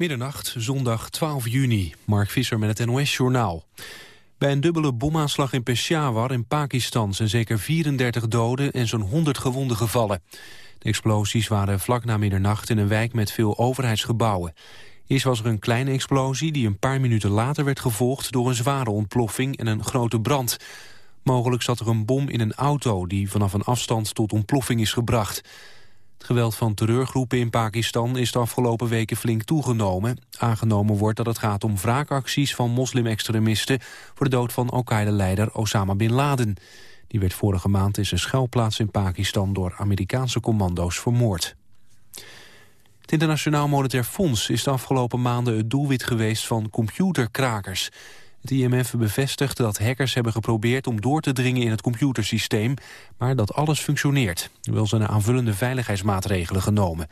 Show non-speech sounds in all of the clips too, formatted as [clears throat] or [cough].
Middernacht, zondag 12 juni. Mark Visser met het NOS-journaal. Bij een dubbele bomaanslag in Peshawar in Pakistan... zijn zeker 34 doden en zo'n 100 gewonden gevallen. De explosies waren vlak na middernacht in een wijk met veel overheidsgebouwen. Eerst was er een kleine explosie die een paar minuten later werd gevolgd... door een zware ontploffing en een grote brand. Mogelijk zat er een bom in een auto die vanaf een afstand tot ontploffing is gebracht... Het geweld van terreurgroepen in Pakistan is de afgelopen weken flink toegenomen. Aangenomen wordt dat het gaat om wraakacties van moslimextremisten... voor de dood van Al-Qaeda-leider Osama Bin Laden. Die werd vorige maand in zijn schuilplaats in Pakistan... door Amerikaanse commando's vermoord. Het Internationaal Monetair Fonds is de afgelopen maanden het doelwit geweest van computerkrakers. Het IMF bevestigt dat hackers hebben geprobeerd om door te dringen in het computersysteem, maar dat alles functioneert. Wel zijn aanvullende veiligheidsmaatregelen genomen.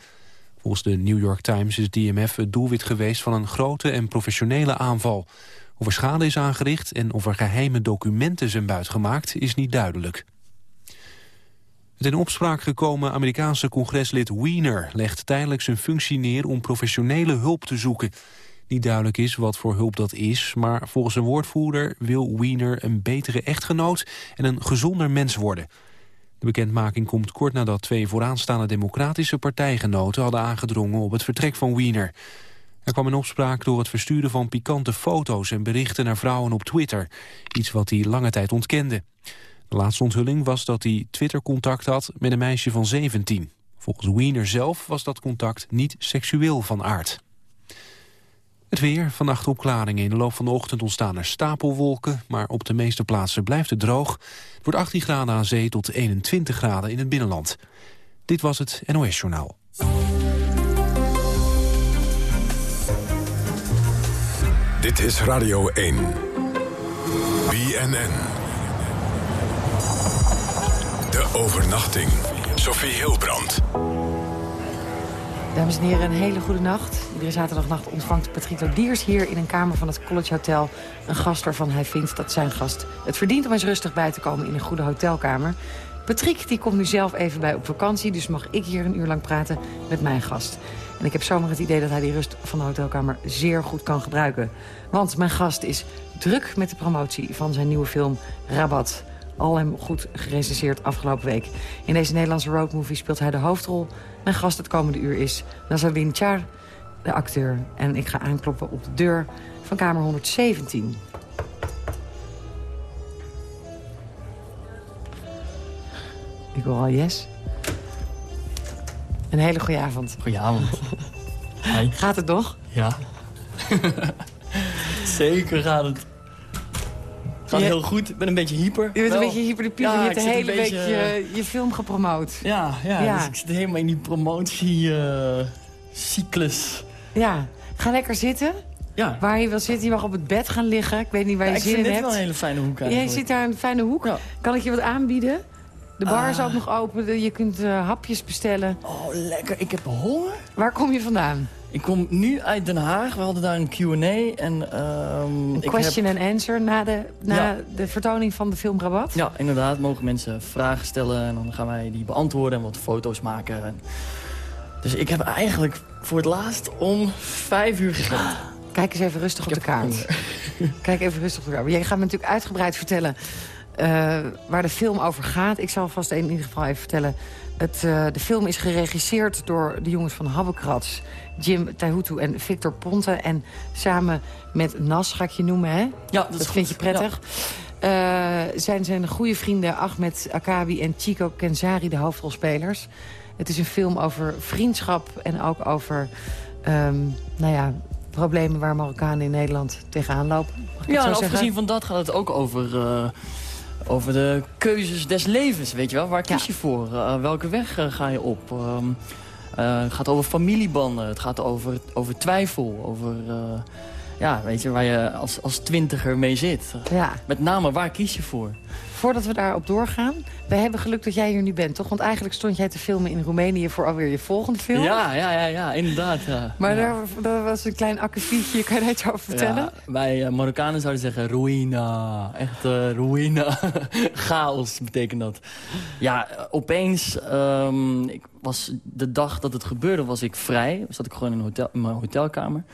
Volgens de New York Times is het IMF het doelwit geweest van een grote en professionele aanval. Of er schade is aangericht en of er geheime documenten zijn buitgemaakt is niet duidelijk. Het in opspraak gekomen Amerikaanse congreslid Wiener legt tijdelijk zijn functie neer om professionele hulp te zoeken. Niet duidelijk is wat voor hulp dat is, maar volgens een woordvoerder wil Wiener een betere echtgenoot en een gezonder mens worden. De bekendmaking komt kort nadat twee vooraanstaande democratische partijgenoten hadden aangedrongen op het vertrek van Wiener. Er kwam een opspraak door het versturen van pikante foto's en berichten naar vrouwen op Twitter. Iets wat hij lange tijd ontkende. De laatste onthulling was dat hij Twitter-contact had met een meisje van 17. Volgens Wiener zelf was dat contact niet seksueel van aard. Het weer, vannacht opklaringen. In de loop van de ochtend ontstaan er stapelwolken... maar op de meeste plaatsen blijft het droog. Het wordt 18 graden aan zee tot 21 graden in het binnenland. Dit was het NOS Journaal. Dit is Radio 1. BNN. De overnachting. Sophie Hilbrand. Dames en heren, een hele goede nacht. Iedere zaterdagnacht ontvangt Patrick Lodiers hier in een kamer van het College Hotel... een gast waarvan hij vindt dat zijn gast het verdient om eens rustig bij te komen in een goede hotelkamer. Patrick die komt nu zelf even bij op vakantie, dus mag ik hier een uur lang praten met mijn gast. En ik heb zomaar het idee dat hij die rust van de hotelkamer zeer goed kan gebruiken. Want mijn gast is druk met de promotie van zijn nieuwe film Rabat al hem goed gerecenseerd afgelopen week. In deze Nederlandse roadmovie speelt hij de hoofdrol. Mijn gast het komende uur is Nazarine Char, de acteur. En ik ga aankloppen op de deur van kamer 117. Ik hoor al yes. Een hele goede avond. Goedenavond. [laughs] Gaat het nog? Ja. [laughs] Zeker gaat het. Gaat heel goed. Ik ben een beetje hyper. Je bent een beetje hyper. De ja, je hebt de hele week je, je, film gepromoot. Ja, ja, ja. Dus ik zit helemaal in die promotiecyclus. Uh, ja. Ga lekker zitten. Ja. Waar je wil zitten. Je mag op het bed gaan liggen. Ik weet niet waar je zin in hebt. Ik vind wel een hele fijne hoek eigenlijk. Jij zit daar in een fijne hoek. Kan ik je wat aanbieden? De bar is ook ah. nog open. Je kunt uh, hapjes bestellen. Oh, lekker. Ik heb honger. Waar kom je vandaan? Ik kom nu uit Den Haag. We hadden daar een Q&A. En, um, een question and answer na, de, na de vertoning van de film Rabat? Ja, inderdaad. Mogen mensen vragen stellen. En dan gaan wij die beantwoorden en wat foto's maken. Dus ik heb eigenlijk voor het laatst om vijf uur gegeten. Kijk eens even rustig op de kaart. [laughs] Kijk even rustig op de kaart. Jij gaat me natuurlijk uitgebreid vertellen uh, waar de film over gaat. Ik zal vast in ieder geval even vertellen. Het, uh, de film is geregisseerd door de jongens van Habbekrats. Jim Tahutu en Victor Ponte. En samen met Nas, ga ik je noemen, hè? Ja, dat, vind je prettig. Ja. Uh, zijn zijn goede vrienden Ahmed Akabi en Chico Kenzari de hoofdrolspelers. Het is een film over vriendschap en ook over... Um, nou ja, problemen waar Marokkanen in Nederland tegenaan lopen. Ja, afgezien van dat gaat het ook over... Uh, over de keuzes des levens, weet je wel. Waar kies je voor? Uh, welke weg uh, ga je op? Um, uh, het gaat over familiebanden, het gaat over, over twijfel, over ja, weet je, waar je als, als twintiger mee zit. Ja. Met name, waar kies je voor? Voordat we daarop doorgaan, we hebben geluk dat jij hier nu bent, toch? Want eigenlijk stond jij te filmen in Roemenië voor alweer je volgende film. Ja, ja, ja, ja inderdaad. Ja. Maar ja. daar, daar was een klein akkefietje, kan je daar iets over vertellen? Ja, wij uh, Marokkanen zouden zeggen ruïna. Echt uh, ruïna. [laughs] Chaos betekent dat. Ja, opeens, um, ik was, de dag dat het gebeurde was ik vrij. Zat ik gewoon in, een hotel, in mijn hotelkamer.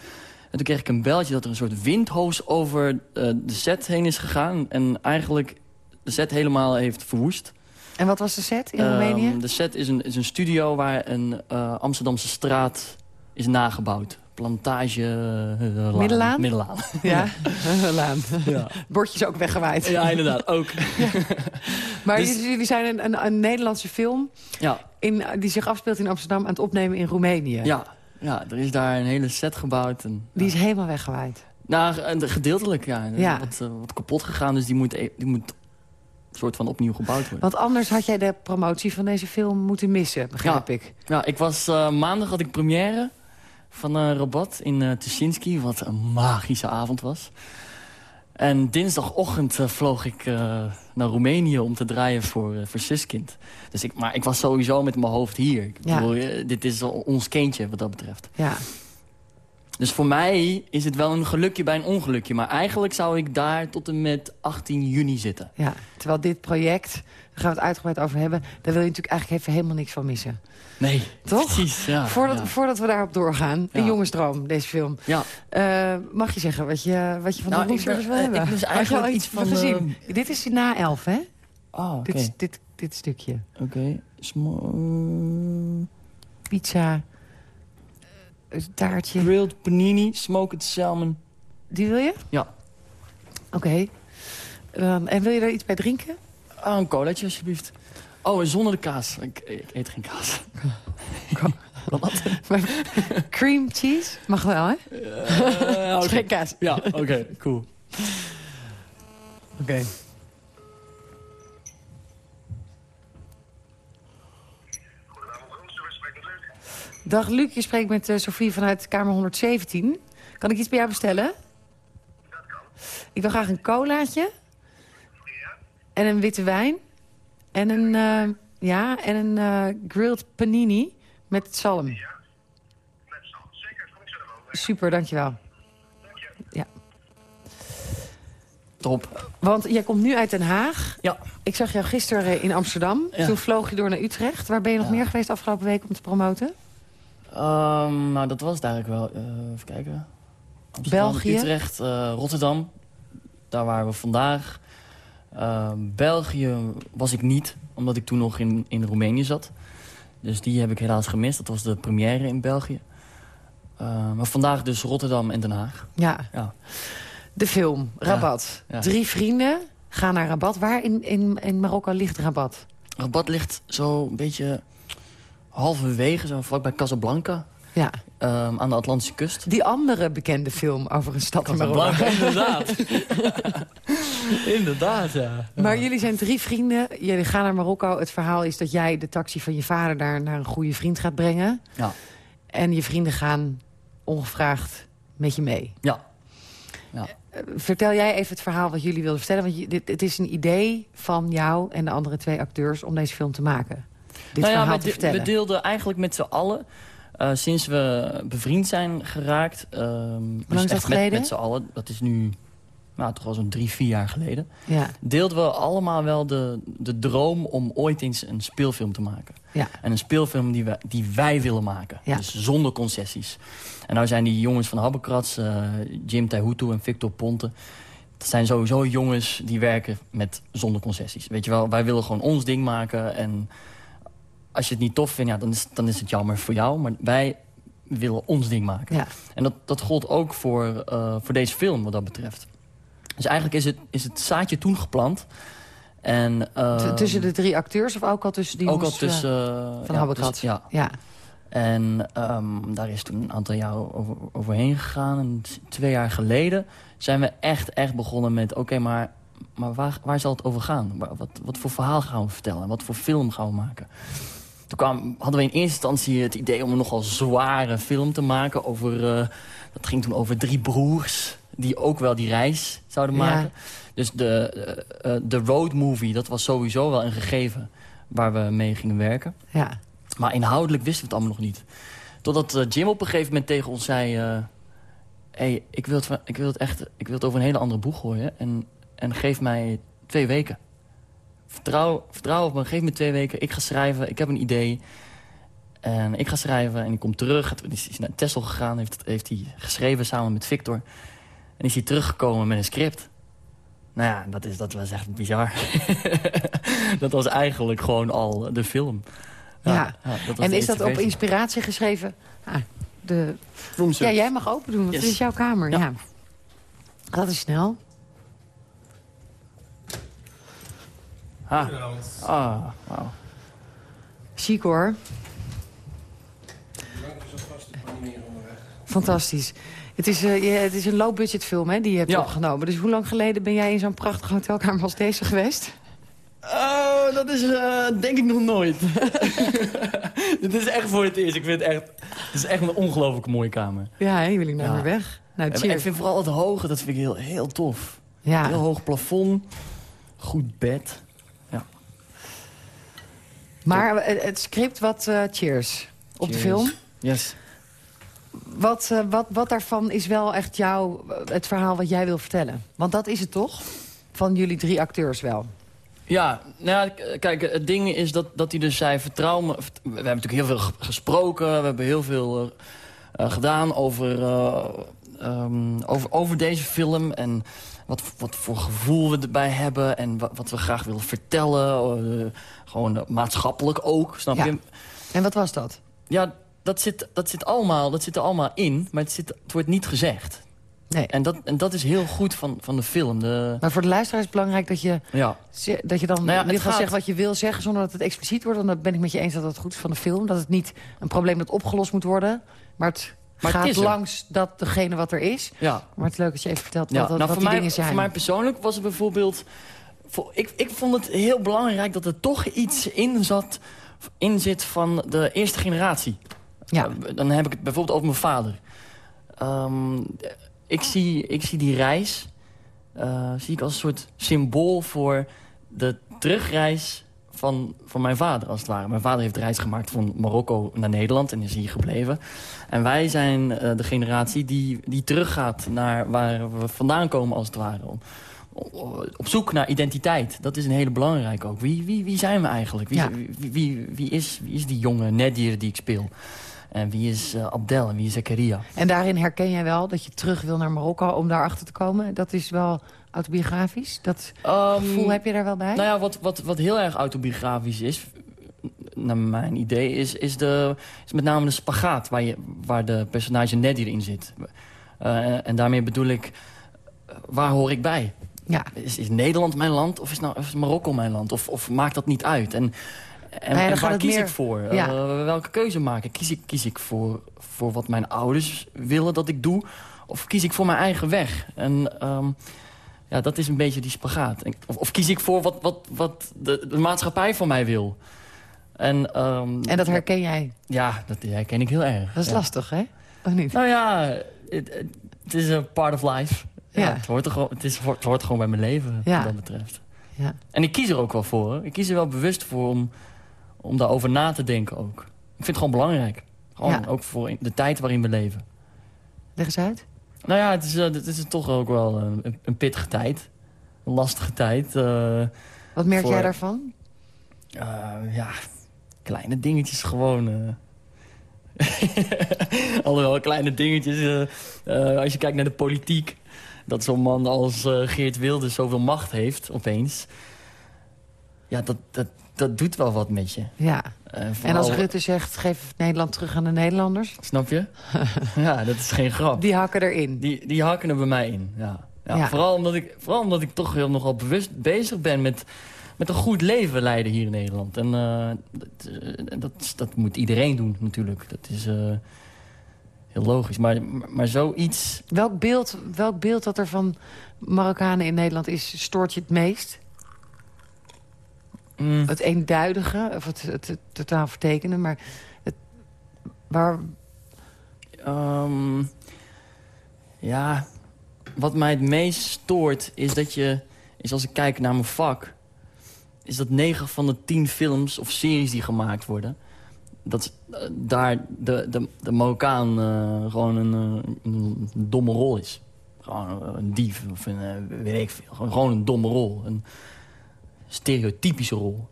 En toen kreeg ik een beltje dat er een soort windhoos over uh, de set heen is gegaan. En eigenlijk de set helemaal heeft verwoest. En wat was de set in Roemenië? Um, de set is een, is een studio waar een uh, Amsterdamse straat is nagebouwd. Plantage... Uh, Middelaan? Middelaan. Ja, [laughs] Laan. Ja. Bordjes ook weggewaaid. Ja, inderdaad, ook. [laughs] ja. Maar Dus- jullie zijn een, een, een Nederlandse film Ja, in, die zich afspeelt in Amsterdam aan het opnemen in Roemenië. ja, ja, er is daar een hele set gebouwd. En, Die is helemaal weggewaaid. Nou, eh, gedeeltelijk, ja. Er is Ja. Wat, uh, wat kapot gegaan, dus die moet, e- die moet soort van opnieuw gebouwd worden. Want anders had jij de promotie van deze film moeten missen, begrijp ik. Ja, ik was, uh, maandag had ik première van uh, Rabat in uh, Tuschinski, wat een magische avond was. En dinsdagochtend uh, vloog ik naar Roemenië om te draaien voor, voor Suskind. Dus ik, maar ik was sowieso met mijn hoofd hier. Ik Ja. bedoel, dit is ons kindje wat dat betreft. Ja. Dus voor mij is het wel een gelukje bij een ongelukje. Maar eigenlijk zou ik daar tot en met 18 juni zitten. ja. Terwijl dit project, daar gaan we het uitgebreid over hebben... daar wil je natuurlijk eigenlijk even helemaal niks van missen. Nee, Toch? precies. Ja, voordat, ja. voordat we daarop doorgaan, een Ja. jongensdroom, deze film. Ja. Eh, mag je zeggen wat je, wat je van Nou, de ben- rolspelers wil eh, hebben? ik je eigenlijk iets van, gezien? Dit is na elf, hè? Oh, oké. Dit, dit, dit stukje. Oké. Pizza, eh, taartje. Grilled panini, smoked salmon. Die wil je? Ja. Oké. Ehm, en wil je er iets bij drinken? Ah, een colaatje alsjeblieft. Oh, en zonder de kaas. Ik, ik eet geen kaas. [laughs] Wat? Cream cheese? Mag wel, hè? Eh. Geen kaas. Ja, oké, cool. Oké. Dag Luc, je spreekt met eh, Sofie vanuit kamer 117. Kan ik iets bij jou bestellen? Dat kan. Ik wil graag een colaatje. En een witte wijn. En een, eh, ja, en een eh, grilled panini met zalm. Super, dankjewel. Ja. Top. Want jij komt nu uit Den Haag. Ja. Ik zag jou gisteren in Amsterdam. Ja. Toen vloog je door naar Utrecht. Waar ben je nog Ja. meer geweest afgelopen week om te promoten? Ehm, nou, dat was het eigenlijk wel. Eh, even kijken. Amsterdam, België? Utrecht, eh, Rotterdam. Daar waren we vandaag. Ehm, België was ik niet, omdat ik toen nog in, in Roemenië zat. Dus die heb ik helaas gemist. Dat was de première in België. Ehm, maar vandaag dus Rotterdam en Den Haag. Ja. Ja. De film, Rabat. Ja. Drie vrienden gaan naar Rabat. Waar in, in, in Marokko ligt Rabat? Rabat ligt zo een beetje halverwege, zo vlakbij Casablanca. Ja. ehm, aan de Atlantische kust. Die andere bekende film over een stad in Marokko. [laughs] inderdaad. inderdaad, ja. Maar jullie zijn drie vrienden. Jullie gaan naar Marokko. Het verhaal is dat jij de taxi van je vader daar naar een goede vriend gaat brengen. Ja. En je vrienden gaan ongevraagd met je mee. Ja. ja. Eh, Vertel jij even het verhaal wat jullie wilden vertellen. Want je- dit, het is een idee van jou en de andere twee acteurs om deze film te maken. Dit Nou ja, verhaal we, te de- vertellen. we deelden eigenlijk met z'n allen... eh, sinds we bevriend zijn geraakt... ehm, lang dus is dat echt met, geleden? met z'n allen, dat is nu nou, toch wel zo'n drie, vier jaar geleden... Ja, deelden we allemaal wel de, de droom om ooit eens een speelfilm te maken. ja, En een speelfilm die, wij willen maken. Ja. Dus zonder concessies. En nou zijn die jongens van Habbekrats, eh, Jim Taihutu en Victor Ponte... dat zijn sowieso jongens die werken met zonder concessies. Weet je wel, wij willen gewoon ons ding maken. En als je het niet tof vindt, ja, dan, is, dan is het jammer voor jou. Maar wij willen ons ding maken. ja. En dat, dat gold ook voor, eh, voor deze film wat dat betreft. Dus eigenlijk is het, is het zaadje toen geplant. En, ehm, tussen de drie acteurs of ook al tussen die ook al tussen... eh, eh, van ja, ja, Ja, en ehm, daar is toen een aantal jaar over, overheen gegaan. En twee jaar geleden zijn we echt, echt begonnen met... oké, maar, maar waar, waar zal het over gaan? Wat, wat voor verhaal gaan we vertellen? Wat voor film gaan we maken? Toen kwam, hadden we in eerste instantie het idee om een nogal zware film te maken... over eh, dat ging toen over drie broers die ook wel die reis zouden maken. Dus de, uh, de road movie, dat was sowieso wel een gegeven waar we mee gingen werken. Ja. Maar inhoudelijk wisten we het allemaal nog niet. Totdat Jim op een gegeven moment tegen ons zei... Uh, hey, ik, wil het, ik, wil het echt, ik wil het over een hele andere boeg gooien. En, en geef mij twee weken. Vertrouw, vertrouw op me, geef me twee weken. Ik ga schrijven, ik heb een idee. En ik ga schrijven en ik kom terug. Hij is naar Tesla gegaan, heeft, heeft hij geschreven samen met Victor. En is hij teruggekomen met een script. Nou ja, dat, is, dat was echt bizar. [laughs] dat was eigenlijk gewoon al de film. Ja, en is dat op inspiratie geschreven? Ah, de... Ja, jij mag open doen, want het is jouw kamer. Ja. Dat is snel. Ah, ah wow. Chic hoor. Fantastisch. Het is, uh, het is een low-budget film hè, die je hebt opgenomen. Dus hoe lang geleden ben jij in zo'n prachtige hotelkamer als deze geweest? Oh, dat is uh, denk ik nog nooit. [laughs] Dit is echt voor het eerst. Ik vind het echt, het is echt een ongelooflijk mooie kamer. Ja, hè, wil ik nou weer weg. Nou, en, ik vind vooral het hoge, dat vind ik heel, heel tof. Ja. Heel hoog plafond, goed bed. Maar het script wat uh, cheers op de film. Yes. Wat, uh, wat, wat daarvan is wel echt jou, het verhaal wat jij wil vertellen? Want dat is het toch? Van jullie drie acteurs wel. Ja, nou ja, kijk, het ding is dat, dat hij dus zei, vertrouw me. We hebben natuurlijk heel veel gesproken, we hebben heel veel uh, gedaan over, uh, um, over, over deze film. En wat, wat voor gevoel we erbij hebben en wat, wat we graag willen vertellen. Uh, gewoon maatschappelijk ook, snap ja. je? En wat was dat? Ja, dat zit, dat, zit allemaal, dat zit er allemaal in, maar het, zit, het wordt niet gezegd. Nee. En, dat, en dat is heel goed van, van de film. De... Maar voor de luisteraar is het belangrijk dat je, ja. dat je dan nou ja, gaat... zeggen wat je wil zeggen... zonder dat het expliciet wordt. Want dan ben ik met je eens dat het goed is van de film. Dat het niet een probleem dat opgelost moet worden. Maar het maar gaat het langs dat degene wat er is. Ja. Maar het is leuk dat je even vertelt wat, nou, wat die mij, dingen zijn. Voor mij persoonlijk was het bijvoorbeeld... Voor, ik, ik vond het heel belangrijk dat er toch iets in, zat, in zit van de eerste generatie. Ja. Uh, dan heb ik het bijvoorbeeld over mijn vader. Um, ik zie, ik zie die reis uh, zie ik als een soort symbool voor de terugreis van, van mijn vader, als het ware. Mijn vader heeft de reis gemaakt van Marokko naar Nederland en is hier gebleven. En wij zijn uh, de generatie die, die teruggaat naar waar we vandaan komen, als het ware. Om, op zoek naar identiteit. Dat is een hele belangrijke ook. Wie, wie, wie zijn we eigenlijk? Wie, wie, wie, wie, is, wie is die jonge Nedir die ik speel? En wie is uh, Abdel en wie is Zakaria? En daarin herken jij wel dat je terug wil naar Marokko om daarachter te komen? Dat is wel autobiografisch? Dat um, gevoel heb je daar wel bij? Nou ja, wat, wat, wat heel erg autobiografisch is, naar mijn idee, is, is, de, is met name de spagaat waar, je, waar de personage Nedir in zit. Uh, en daarmee bedoel ik, waar hoor ik bij? Ja. Is, is Nederland mijn land of is, nou, is Marokko mijn land? Of, of maakt dat niet uit? En en, en waar kies ik voor? Ja. Uh, welke keuze maak ik? Kies ik, kies ik voor, voor wat mijn ouders willen dat ik doe? Of kies ik voor mijn eigen weg? En um, ja, dat is een beetje die spagaat. Of, of kies ik voor wat, wat, wat de, de maatschappij van mij wil? En, um, en dat herken jij? Ja, dat herken ik heel erg. Dat is lastig, hè? Of niet? Nou ja, het is een part of life. Ja, Het, hoort er gewoon, het, is, het hoort gewoon bij mijn leven, wat dat betreft. Ja. En ik kies er ook wel voor. Ik kies er wel bewust voor om om daarover na te denken ook. Ik vind het gewoon belangrijk. Gewoon ook voor de tijd waarin we leven. Leg eens uit. Nou ja, het is, uh, het is toch ook wel een, een, pittige tijd. Een lastige tijd. Uh, Wat merk jij daarvan? Ja, kleine dingetjes gewoon. [laughs] Alhoewel, kleine dingetjes. als je kijkt naar de politiek. Dat zo'n man als Geert Wilders zoveel macht heeft, opeens. Ja, dat, dat, dat doet wel wat met je. Ja. Uh, En als Rutte zegt, geef Nederland terug aan de Nederlanders? Snap je? [laughs] ja, dat is geen grap. Die hakken erin? Die, die hakken er bij mij in, ja. ja, Vooral, omdat ik, vooral omdat ik toch heel nogal bewust bezig ben met, met een goed leven leiden hier in Nederland. En uh, dat, uh, dat, dat, moet iedereen doen natuurlijk. Dat is heel logisch. Maar, maar zoiets... Welk beeld, welk beeld dat er van Marokkanen in Nederland is, stoort je het meest? Mm. Het eenduidige, of het, het, totaal vertekenen, maar het, waar... Um, Ja, wat mij het meest stoort is dat je... is als ik kijk naar mijn vak... is dat 9 van de 10 films of series die gemaakt worden... dat uh, daar de, de, de Marokkaan uh, gewoon een, een, domme rol is. Gewoon een dief of een, weet ik veel. Gewoon, gewoon een domme rol. Een stereotypische rol.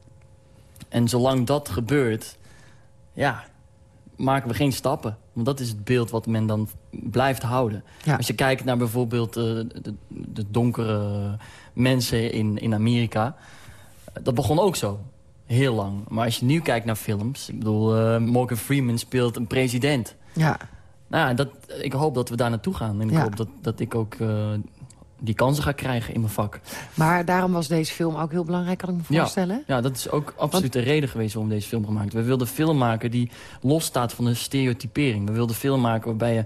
En zolang dat gebeurt... ja, maken we geen stappen. Want dat is het beeld wat men dan blijft houden. Ja. Als je kijkt naar bijvoorbeeld uh, de, de, donkere mensen in, in Amerika... dat begon ook zo. Heel lang. Maar als je nu kijkt naar films... Ik bedoel, uh, Morgan Freeman speelt een president. Ja. Nou, dat, ik hoop dat we daar naartoe gaan. En ik ja. hoop dat, dat ik ook uh, die kansen ga krijgen in mijn vak. Maar daarom was deze film ook heel belangrijk, kan ik me voorstellen? Ja, ja dat is ook absoluut Want... de reden geweest waarom deze film gemaakt We wilden film maken die losstaat van de stereotypering. We wilden film maken waarbij je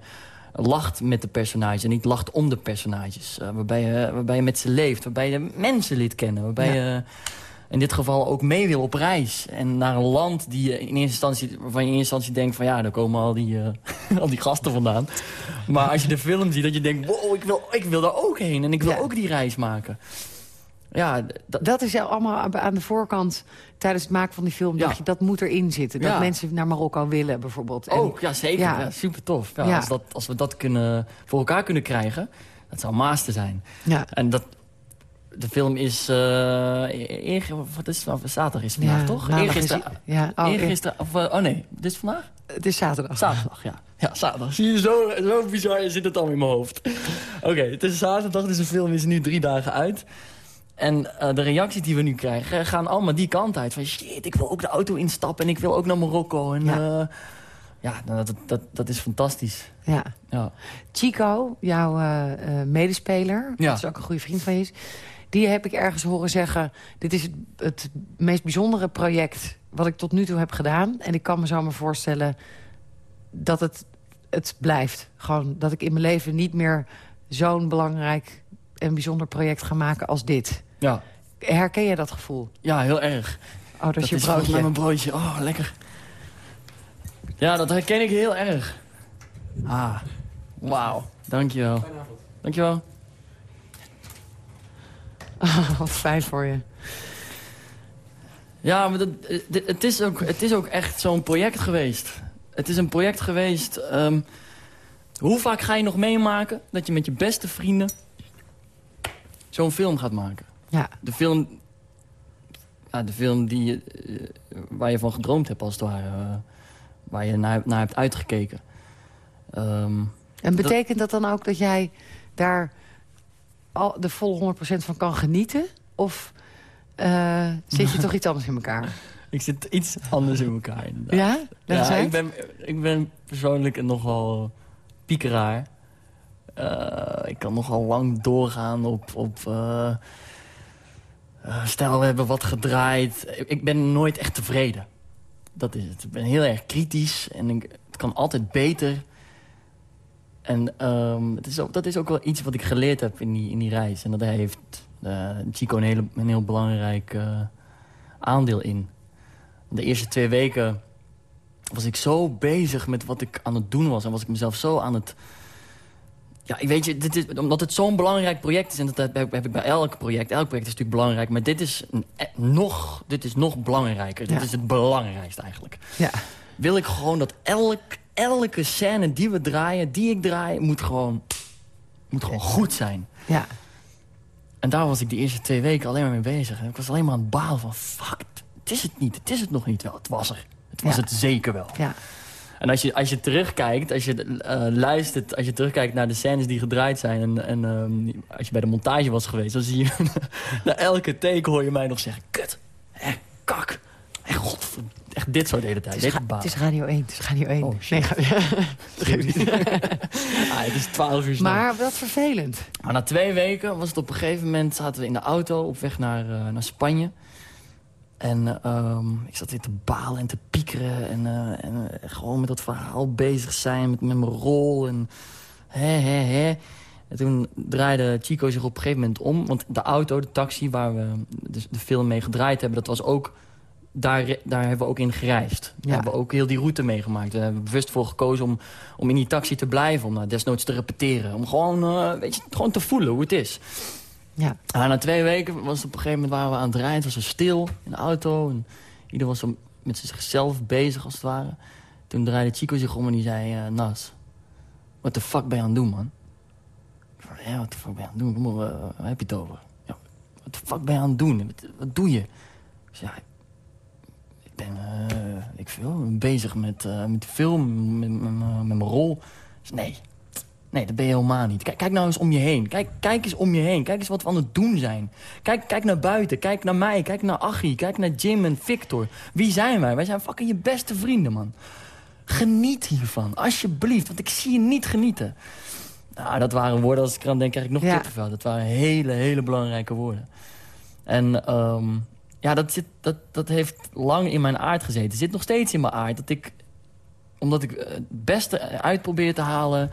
lacht met de personages en niet lacht om de personages. Uh, waarbij, je, waarbij je met ze leeft, waarbij je mensen leert kennen. Waarbij ja. je in dit geval ook mee wil op reis. En naar een land die je in eerste instantie, waarvan je in eerste instantie denkt van ja, daar komen al die, uh, [laughs] al die gasten vandaan. Maar als je de film ziet, dat je denkt, wow, ik wil, ik wil daar ook heen. En ik wil ja. ook die reis maken. Ja, dat is allemaal aan de voorkant tijdens het maken van die film. Ja. Je, dat moet erin zitten. Dat ja. mensen naar Marokko willen bijvoorbeeld. En, ook, ja zeker. Ja. super tof. Als, dat, als we dat kunnen, voor elkaar kunnen krijgen, dat zou master zijn. Ja. En dat, de film is... Uh, wat is het? Zaterdag is vandaag, ja, toch? Eergisteren. Ja. Oh. Of, uh, oh nee, dit is vandaag? Het is zaterdag. Zaterdag, ja. Ja, zaterdag. Zie je, zo, zo bizar zit het al in mijn hoofd. Oké, okay, het is zaterdag, dus de film is nu drie dagen uit. En uh, de reacties die we nu krijgen gaan allemaal die kant uit. Van shit, ik wil ook de auto instappen en ik wil ook naar Marokko. En, ja. Uh, ja, dat, dat, dat is fantastisch. Ja. ja. Chico, jouw uh, medespeler, ja. dat is ook een goede vriend van je, die heb ik ergens horen zeggen... dit is het, het meest bijzondere project wat ik tot nu toe heb gedaan. En ik kan me zo maar voorstellen dat het, het blijft. Gewoon dat ik in mijn leven niet meer zo'n belangrijk en bijzonder project ga maken als dit. Ja. Herken je dat gevoel? Ja, heel erg. Oh, dat, dat is je broodje. met mijn broodje. Oh, lekker. Ja, dat herken ik heel erg. Ah, wauw. Dankjewel. Dankjewel. Oh, [laughs] wat fijn voor je. Ja, maar dat, het, is ook, het is ook echt zo'n project geweest. Het is een project geweest... Um, hoe vaak ga je nog meemaken dat je met je beste vrienden... zo'n film gaat maken? Ja. De film, ja, de film die je, uh, waar je van gedroomd hebt, als het ware. Uh, waar je naar, naar hebt uitgekeken. Um, en betekent dat, dat dan ook dat jij daar al de volle 100% van kan genieten? Of uh, zit je toch iets anders in elkaar? [laughs] Ik zit iets anders in elkaar, inderdaad. Ja? ja ik, ben, ik ben persoonlijk nogal piekeraar. Uh, ik kan nogal lang doorgaan op... op uh, stel, we hebben wat gedraaid. Ik ben nooit echt tevreden. Dat is het. Ik ben heel erg kritisch en ik, het kan altijd beter... En um, het is ook, dat is ook wel iets wat ik geleerd heb in die, in die reis. En dat heeft uh, Chico een, hele, een heel belangrijk uh, aandeel in. De eerste twee weken was ik zo bezig met wat ik aan het doen was. En was ik mezelf zo aan het... Ja, ik weet je, dit is, omdat het zo'n belangrijk project is... en dat heb, heb ik bij elk project. Elk project is natuurlijk belangrijk. Maar dit is, een, e, nog, dit is nog belangrijker. Ja. Dit is het belangrijkste eigenlijk. Ja. Wil ik gewoon dat elk elke scène die we draaien, die ik draai, moet gewoon, moet gewoon goed zijn. Ja. En daar was ik de eerste twee weken alleen maar mee bezig. En ik was alleen maar aan het balen van, fuck, het is het niet, het is het nog niet wel. Het was er. Het was ja. het zeker wel. Ja. En als je, als je terugkijkt, als je uh, luistert, als je terugkijkt naar de scènes die gedraaid zijn... en, en um, als je bij de montage was geweest, dan zie je... [laughs] na elke take hoor je mij nog zeggen, kut, hè, kak, hè, godverdomme echt dit soort de hele tijd. Het is, het is Radio 1. Het is Radio 1. Oh, nee, [laughs] [laughs] ah, het is 12 uur Maar wat vervelend. Maar na twee weken was het op een gegeven moment... zaten we in de auto op weg naar, uh, naar Spanje. En um, ik zat weer te balen en te piekeren. En, uh, en uh, gewoon met dat verhaal bezig zijn. Met, met mijn rol. En hè, hè, hè. En toen draaide Chico zich op een gegeven moment om. Want de auto, de taxi waar we de, de film mee gedraaid hebben... dat was ook daar, daar hebben we ook in gereisd. Daar hebben we ook heel die route meegemaakt. We hebben bewust voor gekozen om, om in die taxi te blijven. Om nou, desnoods te repeteren. Om gewoon, uh, weet je, gewoon te voelen hoe het is. Ja. En na twee weken was op een gegeven moment waren we aan het rijden. Het was zo stil in de auto. En ieder was zo met zichzelf bezig als het ware. Toen draaide Chico zich om en die zei... Uh, Nas, wat de fuck ben je aan het doen, man? Ja, wat de fuck ben je aan het doen? Kom op, uh, waar heb je het over? Ja, wat de fuck ben je aan het doen? Wat, wat doe je? Ben, uh, ik veel, bezig met, uh, met film, met, met, met mijn rol. Dus nee, nee, dat ben je helemaal niet. Kijk, kijk nou eens om je heen. Kijk, kijk eens om je heen. Kijk eens wat we aan het doen zijn. Kijk, kijk naar buiten. Kijk naar mij. Kijk naar Achie. Kijk naar Jim en Victor. Wie zijn wij? Wij zijn fucking je beste vrienden, man. Geniet hiervan, alsjeblieft. Want ik zie je niet genieten. Nou, dat waren woorden, als ik eraan denk, krijg ik nog ja. kippenvel. Dat waren hele, hele belangrijke woorden. En um, ja, dat, zit, dat, dat heeft lang in mijn aard gezeten. Het zit nog steeds in mijn aard. Dat ik, omdat ik het beste uit probeer te halen...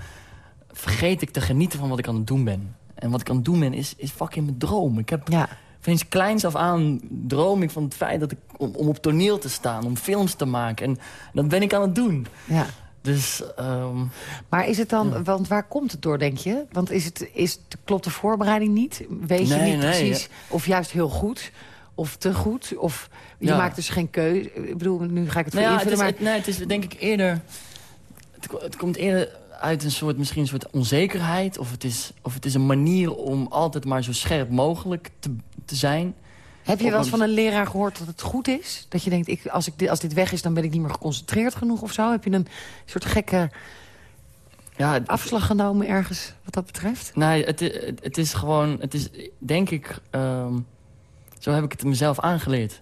vergeet ik te genieten van wat ik aan het doen ben. En wat ik aan het doen ben, is, is fucking mijn droom. Ik heb ja. sinds kleins af aan droom ik van het feit dat ik... Om, om op toneel te staan, om films te maken. En dat ben ik aan het doen. Ja. Dus, um, maar is het dan, ja. want waar komt het door, denk je? Want is het, is, klopt de voorbereiding niet? Weet je niet nee, precies, ja. of juist heel goed, of te goed? Of je Ja. maakt dus geen keuze? Ik bedoel, nu ga ik het voor Nou ja, het is, maar... nee, het is denk ik eerder... Het, ko- het komt eerder uit een soort, misschien een soort onzekerheid. Of het, is, of het is een manier om altijd maar zo scherp mogelijk te, te zijn. Heb je wel eens van een leraar gehoord dat het goed is? Dat je denkt, ik, als, ik, dit- als dit weg is, dan ben ik niet meer geconcentreerd genoeg of zo? Heb je een soort gekke Ja, afslag genomen ergens wat dat betreft? Nee, het, het is gewoon, het is denk ik, ehm, zo heb ik het mezelf aangeleerd.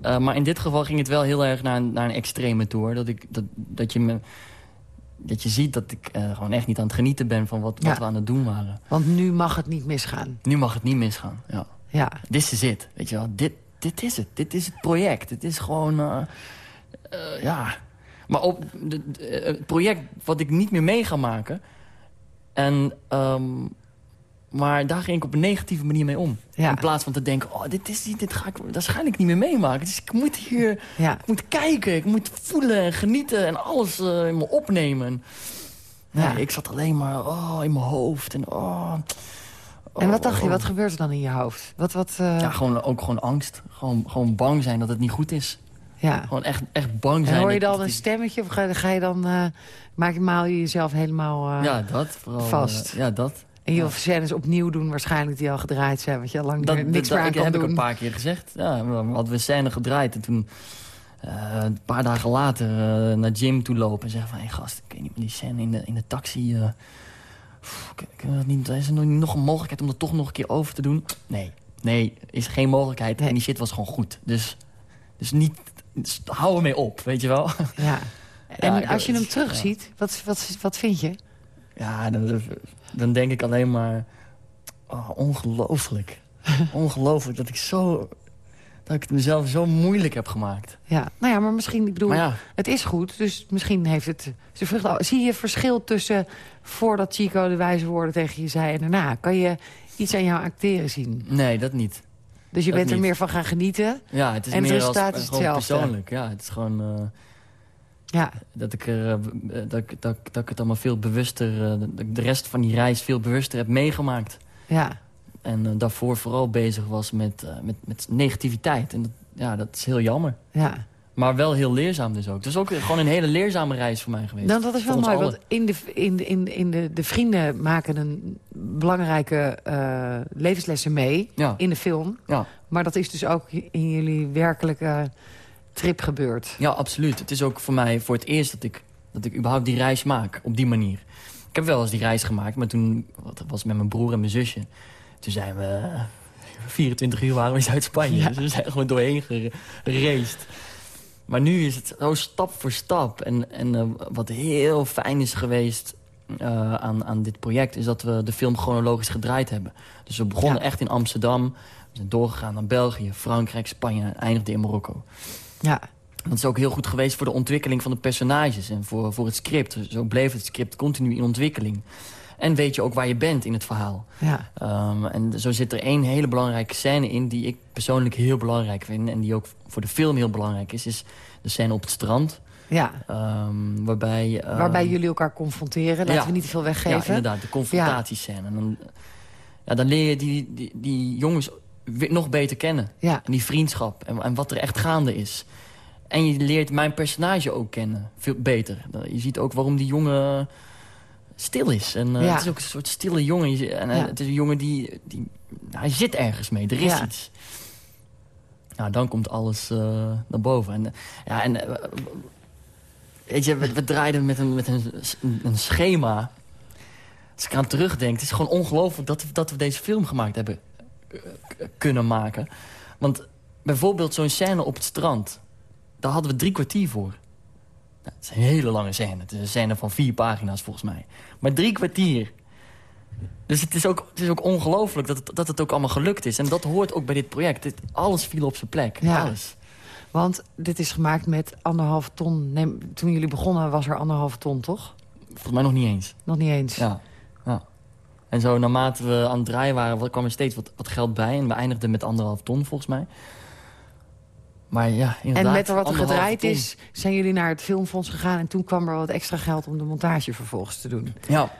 Eh, maar in dit geval ging het wel heel erg naar een, naar een extreme tour. Dat, ik, dat, dat, je me, dat je ziet dat ik eh, gewoon echt niet aan het genieten ben van wat, wat we aan het doen waren. Want nu mag het niet misgaan. Nu mag het niet misgaan, ja. Ja, This is it, weet je wel. Dit, dit is het. Dit is het project. Het is gewoon, eh, ja... Maar op het project wat ik niet meer mee ga maken... En, ehm, maar daar ging ik op een negatieve manier mee om. Ja. In plaats van te denken, oh, dit, is, dit ga ik waarschijnlijk niet meer meemaken. Dus ik moet hier ja. ik moet kijken, ik moet voelen en genieten en alles eh, in me opnemen. Nee, Ja. ik zat alleen maar oh, in mijn hoofd. En, oh, En wat dacht je, oh. wat gebeurt er dan in je hoofd? Wat, wat, eh, Ja, gewoon, ook gewoon angst. Gewoon, gewoon bang zijn dat het niet goed is. ja. Gewoon echt, echt bang zijn. En hoor je dan een stemmetje of ga, ga je dan... eh, maak je, maal je jezelf helemaal... Ja, dat vooral. vast. ja, dat. Je ja. hoeft scènes opnieuw doen waarschijnlijk die al gedraaid zijn. Want je al lang dat, meer niks dat, meer aan ik, kan heb ik een paar keer gezegd. Ja, we hadden we scène gedraaid. En toen eh, een paar dagen later eh, naar Jim toe lopen. En zeggen van, hé hey, gast, ik weet niet meer die scène in de, in de taxi. eh, pff, niet, is er nog- nog een mogelijkheid om dat toch nog een keer over te doen? Nee, nee, is geen mogelijkheid. Nee. En die shit was gewoon goed. Dus, dus niet, dus hou ermee op, weet je wel. Ja. [laughs] En Ja, als je hem ja. terugziet, wat, wat, wat vind je? Ja, dan, dan denk ik alleen maar... Oh, ongelooflijk. [laughs] ongelooflijk dat ik zo... Dat ik het mezelf zo moeilijk heb gemaakt. Ja, nou ja, maar misschien, ik bedoel, ja, het is goed. Dus misschien heeft het zijn vrucht al. Zie je verschil tussen voordat Chico de wijze woorden tegen je zei en daarna? Kan je iets aan jouw acteren zien? nee, dat niet. Dus je Dat bent er meer van gaan genieten? Ja, het is En het meer resultaat als, is hetzelfde. persoonlijk. Ja, het is gewoon... eh, Ja, dat, ik er, eh, dat, ik- dat, ik- dat ik het allemaal veel bewuster... eh, dat ik de rest van die reis veel bewuster heb meegemaakt. ja, En eh, daarvoor vooral bezig was met, eh, met, met negativiteit. En dat, ja, dat is heel jammer. ja. Maar wel heel leerzaam dus ook. Het is ook gewoon een hele leerzame reis voor mij geweest. Nou, dat is wel mooi, allen. want in de, in in, in de, de vrienden maken een belangrijke eh, levenslessen mee Ja, in de film. ja. Maar dat is dus ook in jullie werkelijke trip gebeurd. ja, absoluut. Het is ook voor mij voor het eerst dat ik, dat ik überhaupt die reis maak. Op die manier. Ik heb wel eens die reis gemaakt, maar toen wat, was het met mijn broer en mijn zusje. Toen zijn we... eh, 24 uur waren we in Zuid-Spanje. Ja. Dus we zijn gewoon doorheen gere- geraced. Maar nu is het zo stap voor stap. En, en eh, wat heel fijn is geweest eh, aan, aan dit project... is dat we de film chronologisch gedraaid hebben. Dus we begonnen Ja. echt in Amsterdam. We zijn doorgegaan naar België, Frankrijk, Spanje... en eindigden in Marokko. Ja, Dat is ook heel goed geweest voor de ontwikkeling van de personages... en voor, voor het script. Zo bleef het script continu in ontwikkeling. En weet je ook waar je bent in het verhaal. Ja. Um, en zo zit er één hele belangrijke scène in... die ik persoonlijk heel belangrijk vind... en die ook voor de film heel belangrijk is... is de scène op het strand. Ja. Um, waarbij, um, waarbij jullie elkaar confronteren. Laten ja. we niet te veel weggeven. Ja, inderdaad. De confrontatiescène. En dan, ja, dan leer je die, die, die jongens nog beter kennen. Ja. En die vriendschap. En, en wat er echt gaande is. En je leert mijn personage ook kennen. Veel beter. Je ziet ook waarom die jongen stil is. En uh, Ja. het is ook een soort stille jongen. En, uh, Ja. Het is een jongen die, die... Hij zit ergens mee. Er is Ja. iets. Nou, dan komt alles eh, naar boven. En, eh, ja, en eh, weet je, we, we draaiden met een, met een, een schema. Als ik aan terugdenk, het is gewoon ongelooflijk dat, we- dat we deze film gemaakt hebben eh, kunnen maken. Want bijvoorbeeld zo'n scène op het strand, daar hadden we drie kwartier voor. Nou, het is een hele lange scène. Het is een scène van vier pagina's volgens mij. Maar drie kwartier. Dus het is ook, het is ook ongelooflijk dat het, dat het ook allemaal gelukt is. En dat hoort ook bij dit project. Dit, alles viel op zijn plek. Ja. Alles. Want dit is gemaakt met anderhalf ton. Nee, toen jullie begonnen was er anderhalf ton, toch? Volgens mij nog niet eens. Nog niet eens. Ja. ja. En zo naarmate we aan het draaien waren, kwam er steeds wat, wat geld bij. En we eindigden met anderhalf ton volgens mij. Maar ja, inderdaad. En met wat er gedraaid ton. is, zijn jullie naar het filmfonds gegaan... en toen kwam er wat extra geld om de montage vervolgens te doen. Ja.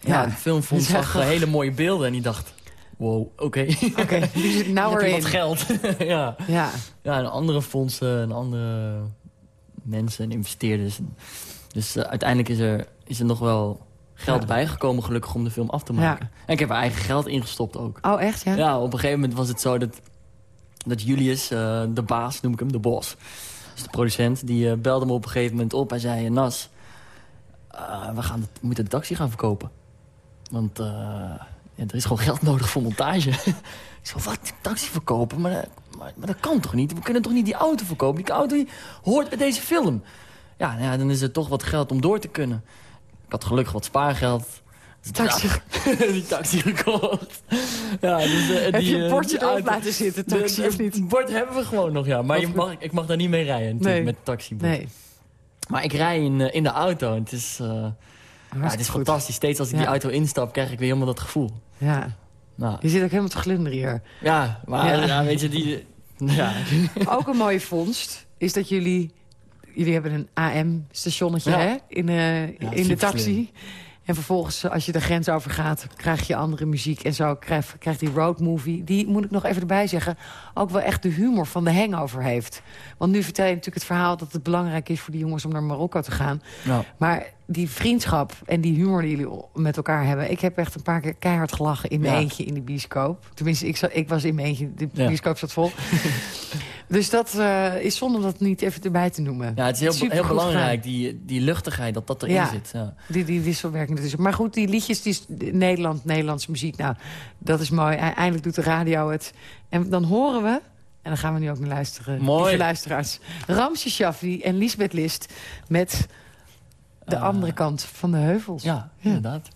Ja, Ja. de filmfonds [laughs] zag echt- eh, hele mooie beelden en die dacht... Wow, oké. Oké, die [laughs] zit nou erin. wat geld. [laughs] ja. Ja, ja, en andere fondsen en andere mensen en investeerders. Dus eh, uiteindelijk is er, is er nog wel geld Ja. bijgekomen gelukkig om de film af te maken. En ik heb er eigen geld ingestopt ook. oh echt, ja? Ja, op een gegeven moment was het zo dat, dat Julius, eh, de baas, noem ik hem, de boss... dus de producent, die eh, belde me op een gegeven moment op. Hij zei, Nas, eh, we, gaan we moeten de taxi gaan verkopen. Want ja, er is gewoon geld nodig voor montage. [laughs] ik zei, wat, taxi verkopen? Maar, maar, maar dat kan toch niet? We kunnen toch niet die auto verkopen? Die auto die hoort bij deze film. Ja, nou ja, dan is er toch wat geld om door te kunnen. Ik had gelukkig wat spaargeld. Dus Taxi. ja, [laughs] die taxi gekocht. Ja, dus, eh, Heb die, je een eh, bordje die erop laten zitten, taxi de- of niet? Het bord hebben we gewoon nog, ja. Maar je Of- mag, ik mag daar niet mee rijden Nee. met taxi. Nee, Maar ik rij in, eh, in de auto en het is, eh, ja, het is goed. fantastisch. Steeds als ik Ja. die auto instap, krijg ik weer helemaal dat gevoel. Ja, Nou, je zit ook helemaal te glunderen hier. ja, maar Ja. ja. weet je, die... [laughs] Ja, Ook een mooie vondst is dat jullie... Jullie hebben een AM-stationnetje Ja. hè? in, eh, in de taxi. En vervolgens, als je de grens overgaat, krijg je andere muziek. En zo krijg, krijgt die roadmovie, die moet ik nog even erbij zeggen... ook wel echt de humor van de hangover heeft. Want nu vertel je natuurlijk het verhaal dat het belangrijk is... voor die jongens om naar Marokko te gaan. ja. Maar die vriendschap en die humor die jullie met elkaar hebben... ik heb echt een paar keer keihard gelachen in mijn Ja. eentje in de bioscoop. Tenminste, ik, zat, ik was in mijn eentje, de Ja. bioscoop zat vol. [laughs] dus dat eh, is zonde om dat niet even erbij te noemen. ja, het is heel, heel belangrijk, die, die luchtigheid, dat dat erin Ja. zit. Ja. Die, die wisselwerking. Maar goed, die liedjes, die is Nederland, Nederlandse muziek. Nou, dat is mooi. Eindelijk doet de radio het. En dan horen we... En dan gaan we nu ook naar luisteren. Mooi. lieve luisteraars. Ramse Shaffi en Lisbeth List met de Ah. andere kant van de heuvels. ja, inderdaad.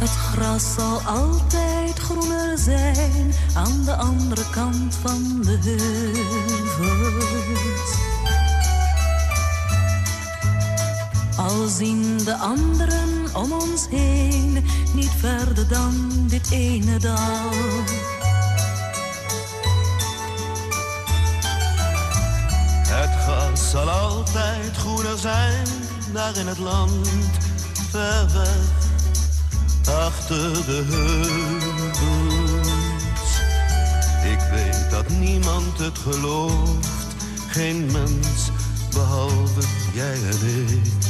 Het gras zal altijd groener zijn aan de andere kant van de heuvels. Al zien de anderen om ons heen niet verder dan dit ene dal. Het gras zal altijd groener zijn, daar in het land, ver weg, achter de heuvels. Ik weet dat niemand het gelooft, geen mens, behalve jij en ik.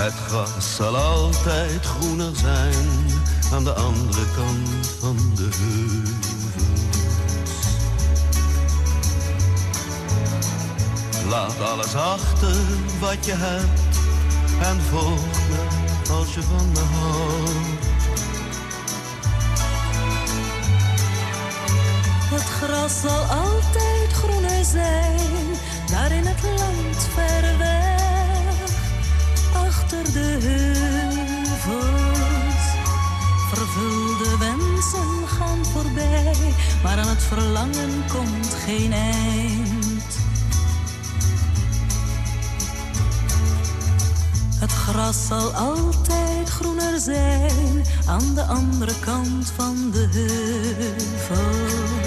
Het gras zal altijd groener zijn, aan de andere kant van de heuvels. Laat alles achter wat je hebt en volg me als je van me houdt. Het gras zal altijd groener zijn, de heuvels. Vervulde wensen gaan voorbij, maar aan het verlangen komt geen eind. Het gras zal altijd groener zijn aan de andere kant van de heuvels.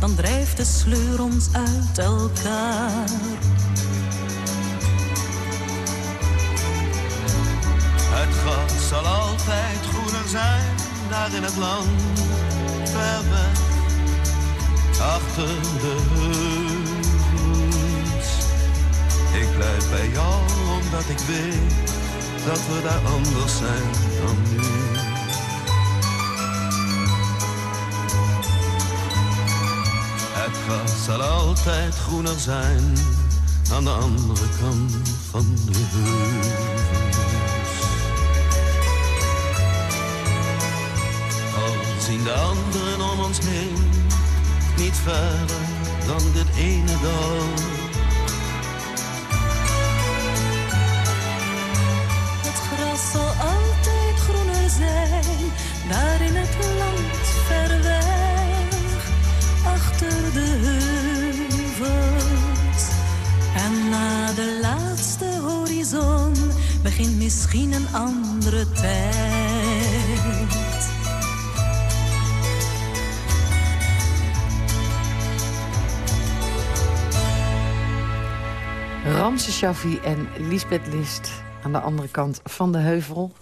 Dan drijft de sleur ons uit elkaar. Het gras zal altijd groener zijn, daar in het land, ver weg, achter de heuvels. Ik blijf bij jou, omdat ik weet dat we daar anders zijn dan nu. Gras zal altijd groener zijn, aan de andere kant van de heuvels. Al zien de anderen om ons heen niet verder dan dit ene dal. Misschien een andere tijd. Ramse Shaffi en Lisbeth List aan de andere kant van de heuvel.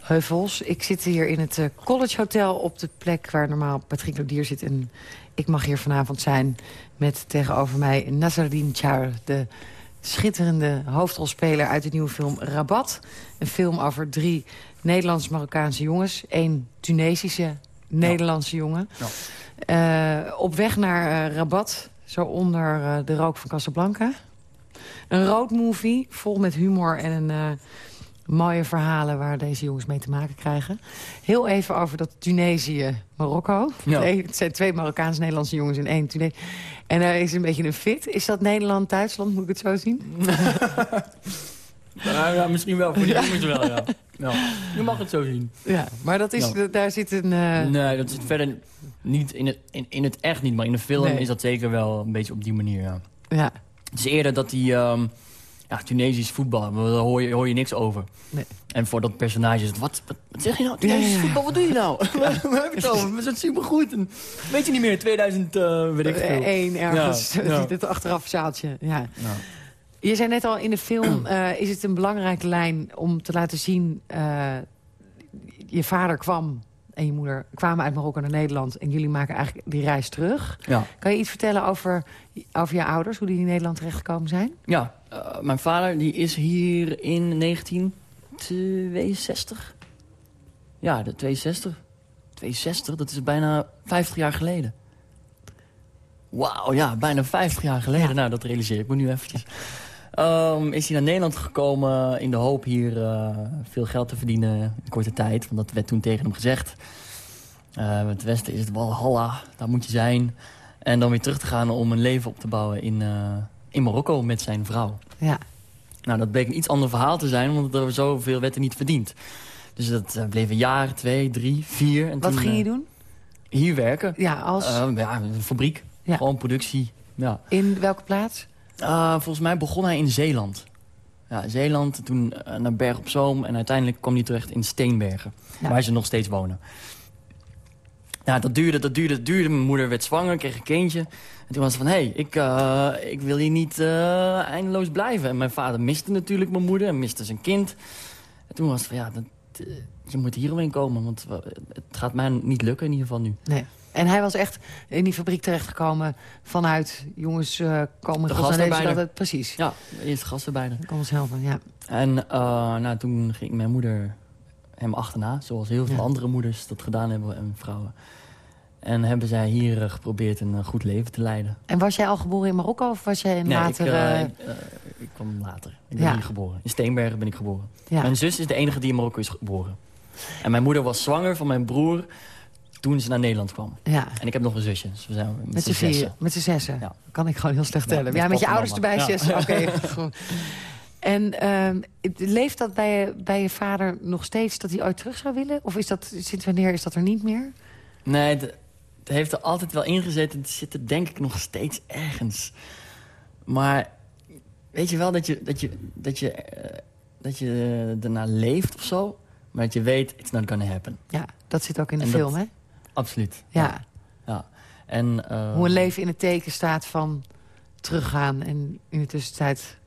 Heuvels. Ik zit hier in het eh, College Hotel op de plek waar normaal Patrick Lodier zit. En ik mag hier vanavond zijn met tegenover mij Nazardine Char, de schitterende hoofdrolspeler uit de nieuwe film Rabat. Een film over drie Nederlands-Marokkaanse jongens. Eén Tunesische Nederlandse jongen. Eh, op weg naar eh, Rabat, zo onder eh, de rook van Casablanca. Een roadmovie, vol met humor en een, mooie verhalen... waar deze jongens mee te maken krijgen. Heel even over dat Tunesië-Marokko. Ja. Nee, Het zijn twee Marokkaans-Nederlandse jongens in één Tunesië. En daar is een beetje een fit. Is dat Nederland-Duitsland, moet ik het zo zien? [laughs] Nou, ja, misschien wel, voor die jongens wel, ja. ja. Je mag het zo zien. Ja, maar dat is, Ja. daar zit een... eh, Nee, dat zit verder niet in het, in, in het echt niet. Maar in de film Nee. is dat zeker wel een beetje op die manier, ja. ja, Het is eerder dat die ehm, ja, Tunesisch voetbal, daar hoor je, hoor je niks over. Nee. En voor dat personage is het, wat, wat, wat zeg je nou? Ja, Tunesisch ja. voetbal, wat doe je nou? [laughs] Je het over? We zijn supergoed. En, weet je niet meer, 2000, eh weet ik veel. Eén ergens, dit [laughs] achteraf zaaltje. Ja. Ja. Je zei net al, in de film [clears throat] eh, is het een belangrijke lijn om te laten zien... eh, je vader kwam en je moeder kwamen uit Marokko naar Nederland... en jullie maken eigenlijk die reis terug. Ja. Kan je iets vertellen over, over je ouders, hoe die in Nederland terechtgekomen zijn? Ja, eh, mijn vader die is hier in 1962. Ja, de 62. 62, dat is bijna 50 jaar geleden. Wauw, ja, bijna 50 jaar geleden. Ja. Nou, dat realiseer ik me nu eventjes. Ehm, is hij naar Nederland gekomen in de hoop hier eh, veel geld te verdienen in korte tijd. Want dat werd toen tegen hem gezegd. Eh, het Westen is het Walhalla, daar moet je zijn. En dan weer terug te gaan om een leven op te bouwen in, in Marokko met zijn vrouw. Ja, Nou, dat bleek een iets ander verhaal te zijn, want er zoveel werd er niet verdiend. Dus dat eh, bleef een jaar, twee, drie, vier. En wat toen, ging je eh, doen? Hier werken. Ja, als, Eh, ja, een fabriek. Ja. Gewoon productie. Ja. in welke plaats? Volgens mij begon hij in Zeeland. Ja, Zeeland, toen naar Berg op Zoom... en uiteindelijk kwam hij terecht in Steenbergen. Ja. Waar ze nog steeds wonen. Ja, dat duurde, dat duurde, dat duurde. Mijn moeder werd zwanger, kreeg een kindje. En toen was het van, hé, hey, ik, eh, ik wil hier niet eh, eindeloos blijven. En mijn vader miste natuurlijk mijn moeder en miste zijn kind. En toen was het van, ja, dat, eh, je moet hierheen komen. Want het gaat mij niet lukken in ieder geval nu. Nee. En hij was echt in die fabriek terechtgekomen vanuit... jongens, komen De stad. Precies. Ja, eerst gastenbijder. Kom ons helpen, ja. En nou, toen ging mijn moeder hem achterna, zoals heel veel Ja. andere moeders dat gedaan hebben en vrouwen. En hebben zij hier eh, geprobeerd een eh, goed leven te leiden. En was jij al geboren in Marokko of was jij Nee, later... ik, eh, ik, ik kwam later. Ik ben Ja. hier geboren. In Steenbergen ben ik geboren. ja. Mijn zus is de enige die in Marokko is geboren. En mijn moeder was zwanger van mijn broer toen ze naar Nederland kwam. ja. En ik heb nog een zusje. Dus we zijn met, Met z'n zessen. met z'n zessen. Ja. Kan ik gewoon heel slecht Ja, tellen. met Ja, met je ouders erbij, mama. Zes. Oké. [laughs] goed. En ehm, leeft dat bij je, bij je vader nog steeds dat hij ooit terug zou willen? Of is dat, sinds wanneer is dat er niet meer? Nee, het, het heeft er altijd wel ingezeten. Het zit er denk ik nog steeds ergens. Maar weet je wel dat je, dat je, dat je, eh, dat je ernaar leeft of zo? Maar dat je weet, it's not gonna happen. Ja, dat zit ook in de En film, dat- hè? Absoluut. Ja. ja. En, eh, Hoe een leven in het teken staat van teruggaan. En in de tussentijd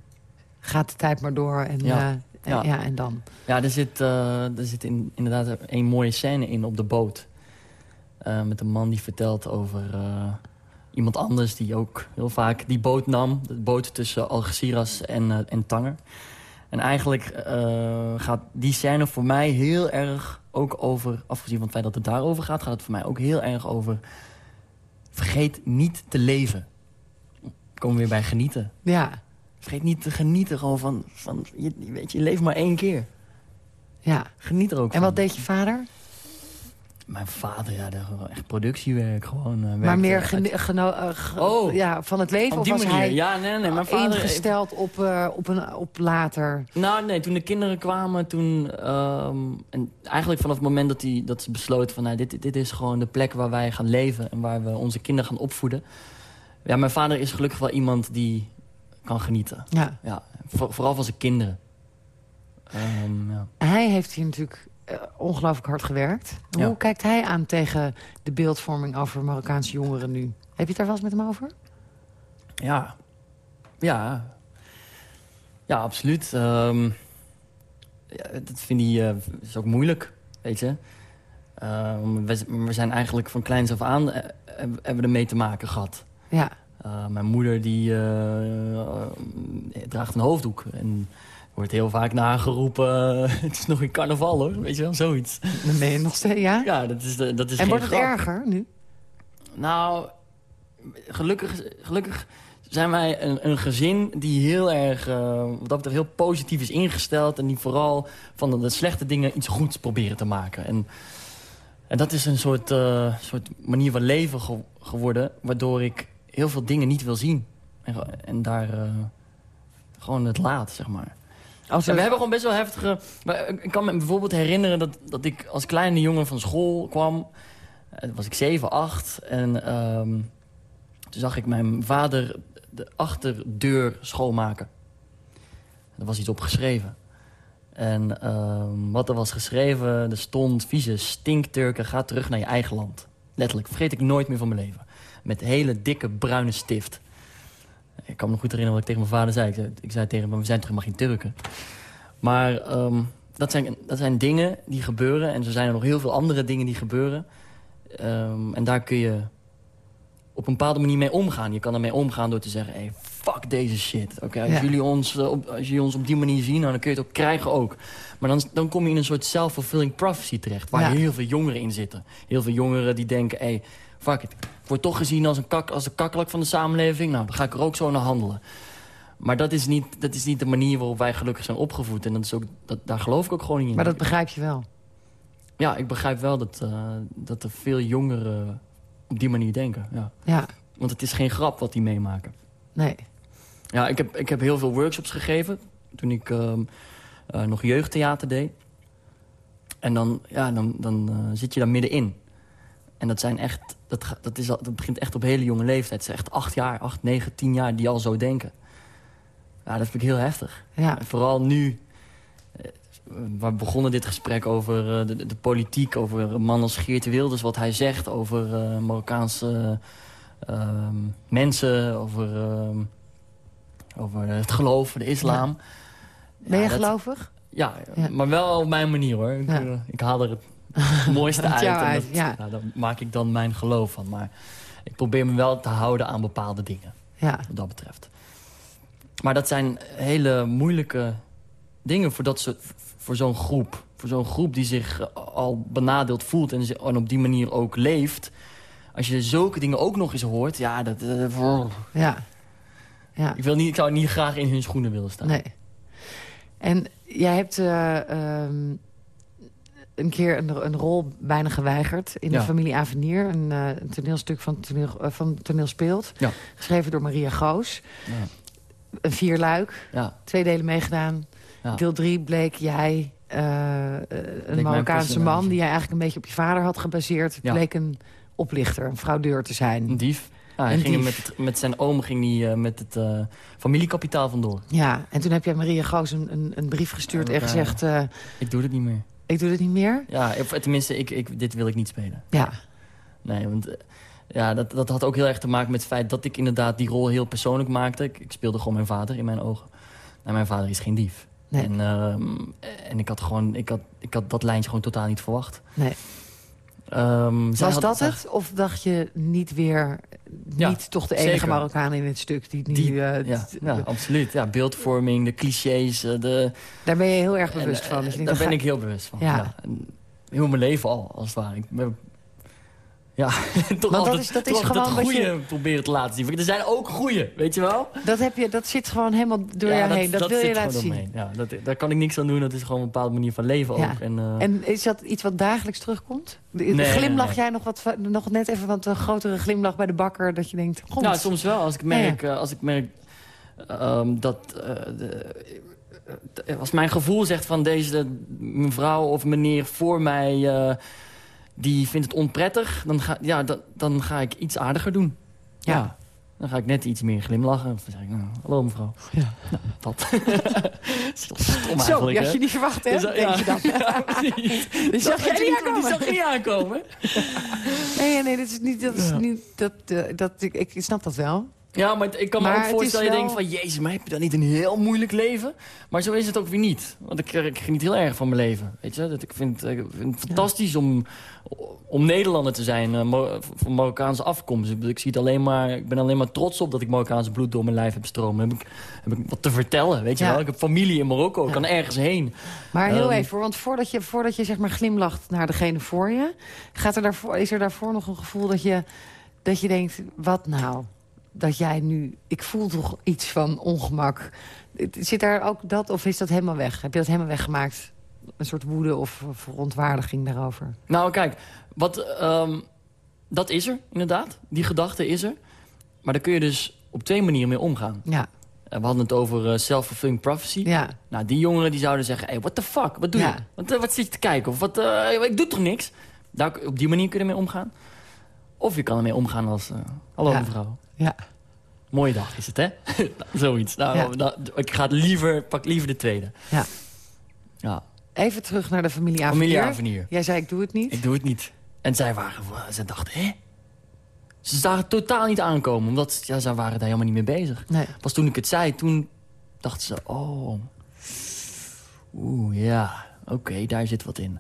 gaat de tijd maar door. En, Ja. ja. Ja. ja, en dan. Ja, er zit, eh, er zit in, inderdaad een mooie scène in op de boot. Eh, met een man die vertelt over eh, iemand anders die ook heel vaak die boot nam. De boot tussen Algeciras en, eh, en Tanger. En eigenlijk eh, gaat die scène voor mij heel erg ook over... afgezien van het feit dat het daarover gaat... gaat het voor mij ook heel erg over... vergeet niet te leven. We komen weer bij genieten. Ja, Vergeet niet te genieten gewoon van... van je, weet je, je leeft maar één keer. ja. Geniet er ook En van. wat deed je vader? Mijn vader, ja, echt productiewerk. Gewoon, eh, maar meer geno- eh, Oh. ja, van het leven? Op of die was manier. hij ja, nee, nee, mijn vader... ingesteld op, eh, op, een, op later? Nou, nee, toen de kinderen kwamen, toen... ehm, en eigenlijk vanaf het moment dat, die, dat ze besloten van... Nou, dit, dit is gewoon de plek waar wij gaan leven... en waar we onze kinderen gaan opvoeden. Ja, mijn vader is gelukkig wel iemand die kan genieten. Ja. Ja, voor- vooral van zijn kinderen. Ehm, ja. Hij heeft hier natuurlijk eh, ongelooflijk hard gewerkt. Ja. Hoe kijkt hij aan tegen de beeldvorming over Marokkaanse jongeren nu? Heb je het daar wel eens met hem over? Ja. Ja. Ja, absoluut. Ehm, ja, dat vind hij eh, is ook moeilijk, weet je. Ehm, we, we zijn eigenlijk van kleins af aan... eh, hebben we ermee te maken gehad. Ja, Eh, mijn moeder die eh, eh, draagt een hoofddoek. En wordt heel vaak nageroepen... [laughs] het is nog een carnaval, hoor. Weet je wel, zoiets. dan ben je nog steeds... Ja? Ja, dat is, dat is en wordt het grap. erger nu? Nou, gelukkig, gelukkig zijn wij een, een gezin die heel erg, wat dat betreft, heel positief is ingesteld. En die vooral van de, de slechte dingen iets goeds proberen te maken. En, en dat is een soort, soort manier van leven ge- geworden, waardoor ik heel veel dingen niet wil zien. En, en daar eh, gewoon het laat, zeg maar. Als we hebben gewoon best wel heftige... ik kan me bijvoorbeeld herinneren dat, dat ik als kleine jongen van school kwam. Eh, Toen was ik 7, 8. En ehm, toen zag ik mijn vader de achterdeur schoonmaken. Er was iets op geschreven. En ehm, wat er was geschreven, er stond... vieze stinkturken, ga terug naar je eigen land. Letterlijk, vergeet ik nooit meer van mijn leven. Met hele dikke bruine stift. Ik kan me nog goed herinneren wat ik tegen mijn vader zei. Ik zei, ik zei tegen hem, we zijn toch helemaal geen Turken? Maar ehm, dat, zijn, dat zijn dingen die gebeuren. En zo zijn er nog heel veel andere dingen die gebeuren. Ehm, en daar kun je op een bepaalde manier mee omgaan. Je kan ermee omgaan door te zeggen... Hey, fuck deze shit. Oké, als, Ja. jullie ons, eh, op, als jullie ons op die manier zien... Nou, dan kun je het ook krijgen ook. Maar dan, dan kom je in een soort self-fulfilling prophecy terecht... waar Ja. heel veel jongeren in zitten. Heel veel jongeren die denken... Hey, fuck it, ik word toch gezien als een, kak, als een kakkelak van de samenleving. Nou, dan ga ik er ook zo naar handelen. Maar dat is niet, dat is niet de manier waarop wij gelukkig zijn opgevoed. En dat is ook, dat, daar geloof ik ook gewoon niet in. Maar dat begrijp je wel. Ja, ik begrijp wel dat, eh, dat er veel jongeren op die manier denken. Ja. Ja, Want het is geen grap wat die meemaken. nee. Ja, ik heb, ik heb heel veel workshops gegeven toen ik ehm, eh, nog jeugdtheater deed. En dan, ja, dan, dan eh, zit je daar middenin. En dat zijn echt, dat, dat, is al, dat begint echt op hele jonge leeftijd. Het zijn echt acht jaar, acht, negen, tien jaar die al zo denken. Ja, dat vind ik heel heftig. Ja, En vooral nu, eh, we begonnen dit gesprek over eh, de, de politiek... over een man als Geert Wilders, wat hij zegt over eh, Marokkaanse ehm, mensen... over, ehm, over het geloof, de islam. ben je Ja, dat- gelovig? Ja, Ja. maar wel op mijn manier hoor. Ik, eh, ik haal er het [laughs] mooiste uit. en uit, dat, ja. nou, daar maak ik dan mijn geloof van. Maar ik probeer me wel te houden aan bepaalde dingen Ja, wat dat betreft. Maar dat zijn hele moeilijke dingen voor, dat soort, voor zo'n groep. Voor zo'n groep die zich eh, al benadeeld voelt en op die manier ook leeft. Als je zulke dingen ook nog eens hoort, ja, dat, eh, ja. Ja, ik, wil niet, ik zou niet graag in hun schoenen willen staan. nee. En jij hebt eh, ehm, een keer een, een rol bijna geweigerd in de familie Avenir. Een, eh, een toneelstuk van toneel, eh, van toneel speelt. Ja. Geschreven door Maria Goos. Ja. een vierluik, Ja, twee delen meegedaan. Deel drie bleek jij, eh, een Marokkaanse man... die jij eigenlijk een beetje op je vader had gebaseerd... Bleek een oplichter, een fraudeur te zijn. een dief. Ja, hij ging met, het- met zijn oom ging hij, met het eh, familiekapitaal vandoor. Ja, en toen heb jij Maria Goos een, een, een brief gestuurd Ja, en gezegd... Ik doe het niet meer. Ik doe dit niet meer. Ja, of tenminste, ik, ik, dit wil ik niet spelen. Ja, Nee, want eh, ja, dat, dat had ook heel erg te maken met het feit dat ik inderdaad die rol heel persoonlijk maakte. Ik, ik speelde gewoon mijn vader in mijn ogen. Nou, mijn vader is geen dief. Nee. En, ehm, en ik had gewoon, ik had, ik had dat lijntje gewoon totaal niet verwacht. nee. Zij Was had- dat het? Of dacht je niet weer... Ja, niet toch de enige zeker. Marokkaan in het stuk die het nu... Die, eh, ja, absoluut. Ja, beeldvorming, de clichés. eh, De, Daar ben je heel erg bewust eh, van. Denkt, daar ben ik heel bewust van. Ja. Heel mijn leven al, als het ware. Ik ben, ja, [laughs] toch dat altijd, is- dat is toch altijd gewoon wat goede je- proberen te laten zien. Er zijn ook goede, weet je wel? Dat, heb je, dat zit gewoon helemaal door Ja, je heen. Dat, wil je laten zien. Ja, dat, daar kan ik niks aan doen. Dat is gewoon een bepaalde manier van leven Ja. ook. En, eh, En is dat iets wat dagelijks terugkomt? De- Nee, glimlach nee, jij nog, wat, nog net even wat een grotere glimlach bij de bakker... dat je denkt, god. nou, soms wel. Als ik merk, eh, als, ik merk ehm, dat... eh, de, eh, als mijn gevoel zegt van deze mevrouw of meneer voor mij... eh, die vindt het onprettig, dan ga, ja, dan, dan ga ik iets aardiger doen. Ja. Ja. Dan ga ik net iets meer glimlachen. Of dan zeg ik, nou, hallo mevrouw. Ja. Nou, wat? [laughs] Stom Zo, je niet verwacht, hè? Denk ja. je. [laughs] Die zag jij niet Die aankomen. zag je niet aankomen. [laughs] Nee, nee, dat is niet... Dat, is niet dat, eh, dat, ik, ik snap dat wel. Ja, maar ik kan me Maar ook voorstellen, is je wel- denkt van... Jezus, maar heb je dan niet een heel moeilijk leven? Maar zo is het ook weer niet. Want ik, ik geniet heel erg van mijn leven. Weet je? Dat ik vind, ik vind het fantastisch om, om Nederlander te zijn. eh, van Marokkaanse afkomst. Ik, ik, zie het alleen maar, ik ben alleen maar trots op dat ik Marokkaanse bloed door mijn lijf heb stromen. Heb ik, heb ik wat te vertellen, weet je Ja. wel? Ik heb familie in Marokko, ik Ja. kan ergens heen. Maar heel Ehm. even, want voordat je, voordat je zeg maar glimlacht naar degene voor je... Gaat er daarvoor, is er daarvoor nog een gevoel dat je, dat je denkt... wat nou, dat jij nu... Ik voel toch iets van ongemak. Zit daar ook dat, of is dat helemaal weg? Heb je dat helemaal weggemaakt? Een soort woede of verontwaardiging daarover? Nou, kijk, wat, ehm, dat is er, inderdaad. Die gedachte is er. Maar daar kun je dus op twee manieren mee omgaan. Ja, Eh, We hadden het over eh, self-fulfilling prophecy. ja, Nou, die jongeren die zouden zeggen... Hey, what the fuck, wat doe Ja. je? Wat, eh, wat zit je te kijken? Of wat, ik doe toch niks? Daar, op die manier kun je ermee omgaan. Of je kan ermee omgaan als... Hallo Ja. mevrouw. Ja. Mooie dag is het, hè? [laughs] Zoiets. Nou, Ja. nou, ik ga het liever, pak liever de tweede. Ja. Ja, Even terug naar de familie Avenir. familie Avenir. Jij zei, ik doe het niet. Ik doe het niet. En zij waren... Ze dachten, hè? Ze zagen het totaal niet aankomen. Omdat ja, zij waren daar helemaal niet mee bezig. Nee. Pas toen ik het zei, toen dachten ze... Oh, oeh, ja, oké, daar zit wat in.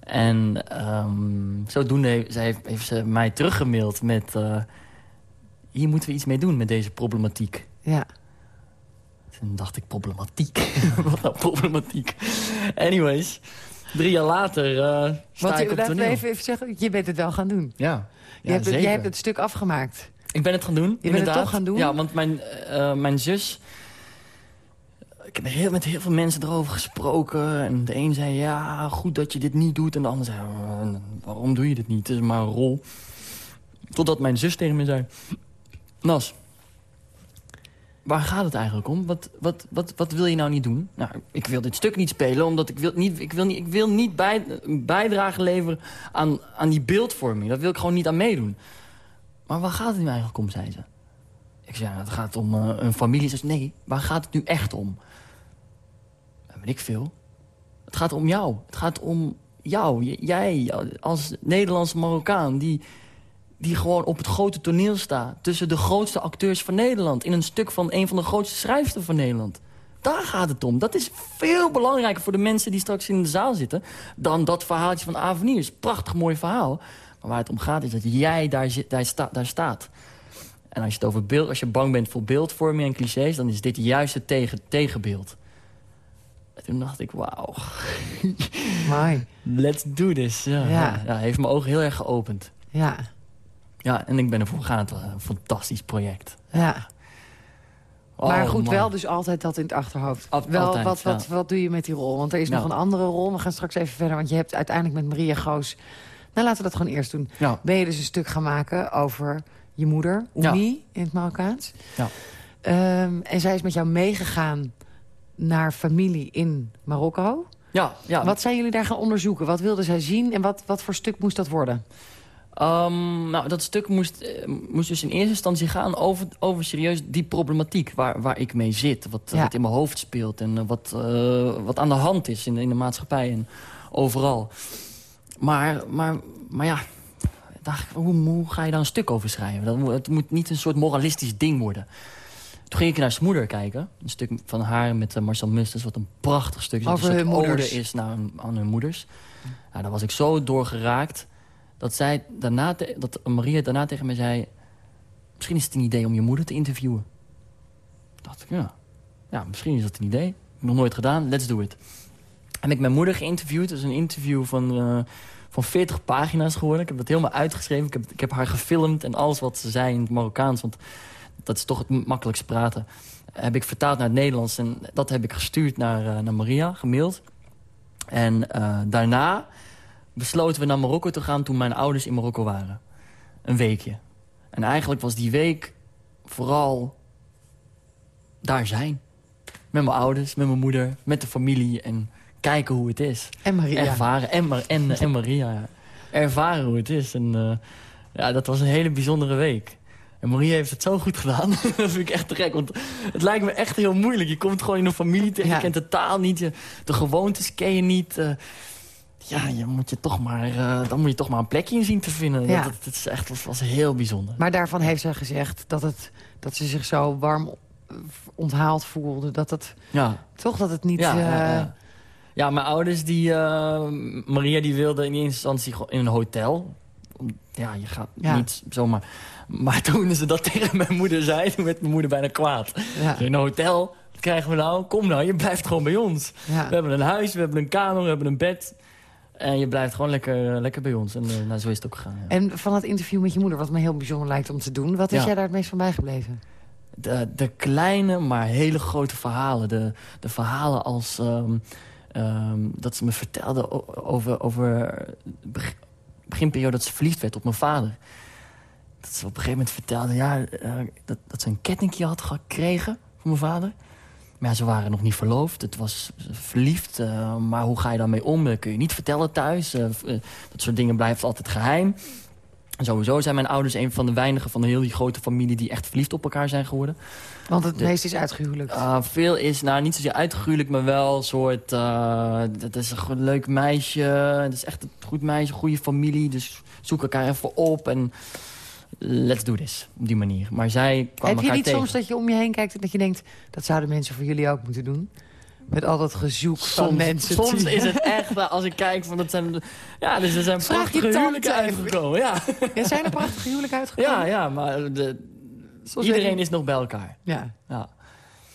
En ehm, zodoende heeft, heeft ze mij teruggemaild met... eh, hier moeten we iets mee doen met deze problematiek. Ja. Toen dacht ik, problematiek? [laughs] wat nou problematiek? Anyways, drie jaar later eh sta Want ik op toneel. even, even zeggen, je bent het wel gaan doen. Ja, je, ja hebt het, je hebt het stuk afgemaakt. Ik ben het gaan doen, bent het inderdaad. toch gaan doen? Ja, want mijn, eh, mijn zus... Ik heb heel, met heel veel mensen erover gesproken. En de een zei, ja, goed dat je dit niet doet. En de ander zei, "Eh, waarom doe je dit niet? Het is maar een rol. Totdat mijn zus tegen me zei... Nas, waar gaat het eigenlijk om? Wat, wat, wat, wat wil je nou niet doen? Nou, ik wil dit stuk niet spelen, omdat ik wil niet, ik wil niet, ik wil niet bij, bijdrage leveren aan, aan die beeldvorming. Dat wil ik gewoon niet aan meedoen. Maar waar gaat het nu eigenlijk om, zei ze. Ik zei, ja, het gaat om eh, een familie. Ze zei, nee, waar gaat het nu echt om? Dat ik veel. Het gaat om jou. Het gaat om jou. Jij als Nederlandse Marokkaan... die, die gewoon op het grote toneel staat... tussen de grootste acteurs van Nederland... in een stuk van een van de grootste schrijfsters van Nederland. Daar gaat het om. Dat is veel belangrijker voor de mensen die straks in de zaal zitten... dan dat verhaaltje van een prachtig mooi verhaal. Maar waar het om gaat is dat jij daar, zit, daar, sta, daar staat. En als je, het over beeld, als je bang bent voor beeldvorming en clichés... dan is dit juist het tegen, tegenbeeld. En toen dacht ik, wauw, Mooi. [laughs] let's do this. Ja, Ja. ja. ja, heeft mijn ogen heel erg geopend. Ja, Ja, en ik ben ervoor gegaan. Een fantastisch project. ja. Oh, maar goed, man. wel dus altijd dat in het achterhoofd. Al- wel, altijd, wat, ja. wat, wat doe je met die rol? Want er is Ja. nog een andere rol. We gaan straks even verder, want je hebt uiteindelijk met Maria Goos... Nou, laten we dat gewoon eerst doen. Ja. Ben je dus een stuk gaan maken over je moeder, Ja. Oemi, in het Marokkaans. Ja. Ehm, en zij is met jou meegegaan naar familie in Marokko. Ja, ja. Wat zijn jullie daar gaan onderzoeken? Wat wilde zij zien en wat, wat voor stuk moest dat worden? Ehm, nou, dat stuk moest, eh, moest dus in eerste instantie gaan over, over serieus die problematiek waar, waar ik mee zit. Wat, Ja. wat in mijn hoofd speelt en eh, wat, eh, wat aan de hand is in, in de maatschappij en overal. Maar, maar, maar ja, dacht ik, hoe, hoe ga je daar een stuk over schrijven? Dat, moet- het moet niet een soort moralistisch ding worden. Toen ging ik naar zijn moeder kijken. Een stuk van haar met Marcel Musters, wat een prachtig stuk. Over hun moeders. is naar, aan hun moeders. Ja, daar was ik zo doorgeraakt dat, zij daarna dat Maria daarna tegen mij zei... misschien is het een idee om je moeder te interviewen. dacht ik, ja. Ja, misschien is dat een idee. Nog nooit gedaan, let's do it. Heb ik mijn moeder geïnterviewd. Is een interview van, eh, van 40 pagina's geworden. Ik heb dat helemaal uitgeschreven. Ik heb, ik heb haar gefilmd en alles wat ze zei in het Marokkaans. Want dat is toch het makkelijkst praten. Heb ik vertaald naar het Nederlands. En dat heb ik gestuurd naar, eh, naar Maria, gemaild. En eh, daarna besloten we naar Marokko te gaan toen mijn ouders in Marokko waren. Een weekje. En eigenlijk was die week vooral daar zijn. Met mijn ouders, met mijn moeder, met de familie. En kijken hoe het is. En Maria. Ervaren. En, en, en Maria. ja. Ervaren hoe het is. En eh, ja, dat was een hele bijzondere week. En Maria heeft het zo goed gedaan. [laughs] dat vind ik echt te gek. Want het lijkt me echt heel moeilijk. Je komt gewoon in een familie tegen. Ja. Je kent de taal niet. Je, de gewoontes ken je niet. eh, ja, je moet je toch maar, eh, dan moet je toch maar een plekje in zien te vinden. Ja. Dat, dat, is echt, dat was heel bijzonder. Maar daarvan heeft zij gezegd dat, het, dat ze zich zo warm eh, onthaald voelde. Dat het Ja. toch dat het niet... Ja, eh, ja, ja, mijn ouders, die, eh, Maria die wilde in eerste instantie in een hotel. Ja, je gaat niet zomaar. Maar toen ze dat [laughs] tegen mijn moeder zei, toen werd mijn moeder bijna kwaad. In een hotel, wat krijgen we nou? Kom nou, je blijft gewoon bij ons. We hebben een huis, we hebben een kamer, we hebben een bed. En je blijft gewoon lekker, lekker bij ons. En eh, nou, zo is het ook gegaan. ja. En van het interview met je moeder, wat me heel bijzonder lijkt om te doen... wat is Ja. jij daar het meest van bijgebleven? De, de kleine, maar hele grote verhalen. De, de verhalen als... ehm, ehm, dat ze me vertelde over, over de beg- beginperiode dat ze verliefd werd op mijn vader. Dat ze op een gegeven moment vertelde ja, eh, dat, dat ze een kettingje had gekregen van mijn vader. Maar ja, ze waren nog niet verloofd. Het was verliefd. eh, maar hoe ga je daarmee om? Dat kun je niet vertellen thuis. Eh, eh, dat soort dingen blijft altijd geheim. En sowieso zijn mijn ouders een van de weinigen van de heel die grote familie... die echt verliefd op elkaar zijn geworden. Want het meeste is uitgehuwelijkd. Uh, veel is, nou niet zozeer uitgehuwelijk, maar wel een soort... dat is een leuk meisje, het is echt een goed meisje, goede familie. Dus zoek elkaar even op en let's do this, op die manier. Maar zij kwamen Heb je niet tegen. soms dat je om je heen kijkt en dat je denkt... dat zouden mensen voor jullie ook moeten doen? Met al dat gezoek van mensen. soms is het echt, als ik kijk, van dat zijn, ja, dus er zijn Vraag prachtige huwelijken uitgekomen. Ja, Ja, zijn er prachtige huwelijken uitgekomen? ja, ja maar de, iedereen is nog bij elkaar. Ja. Ja.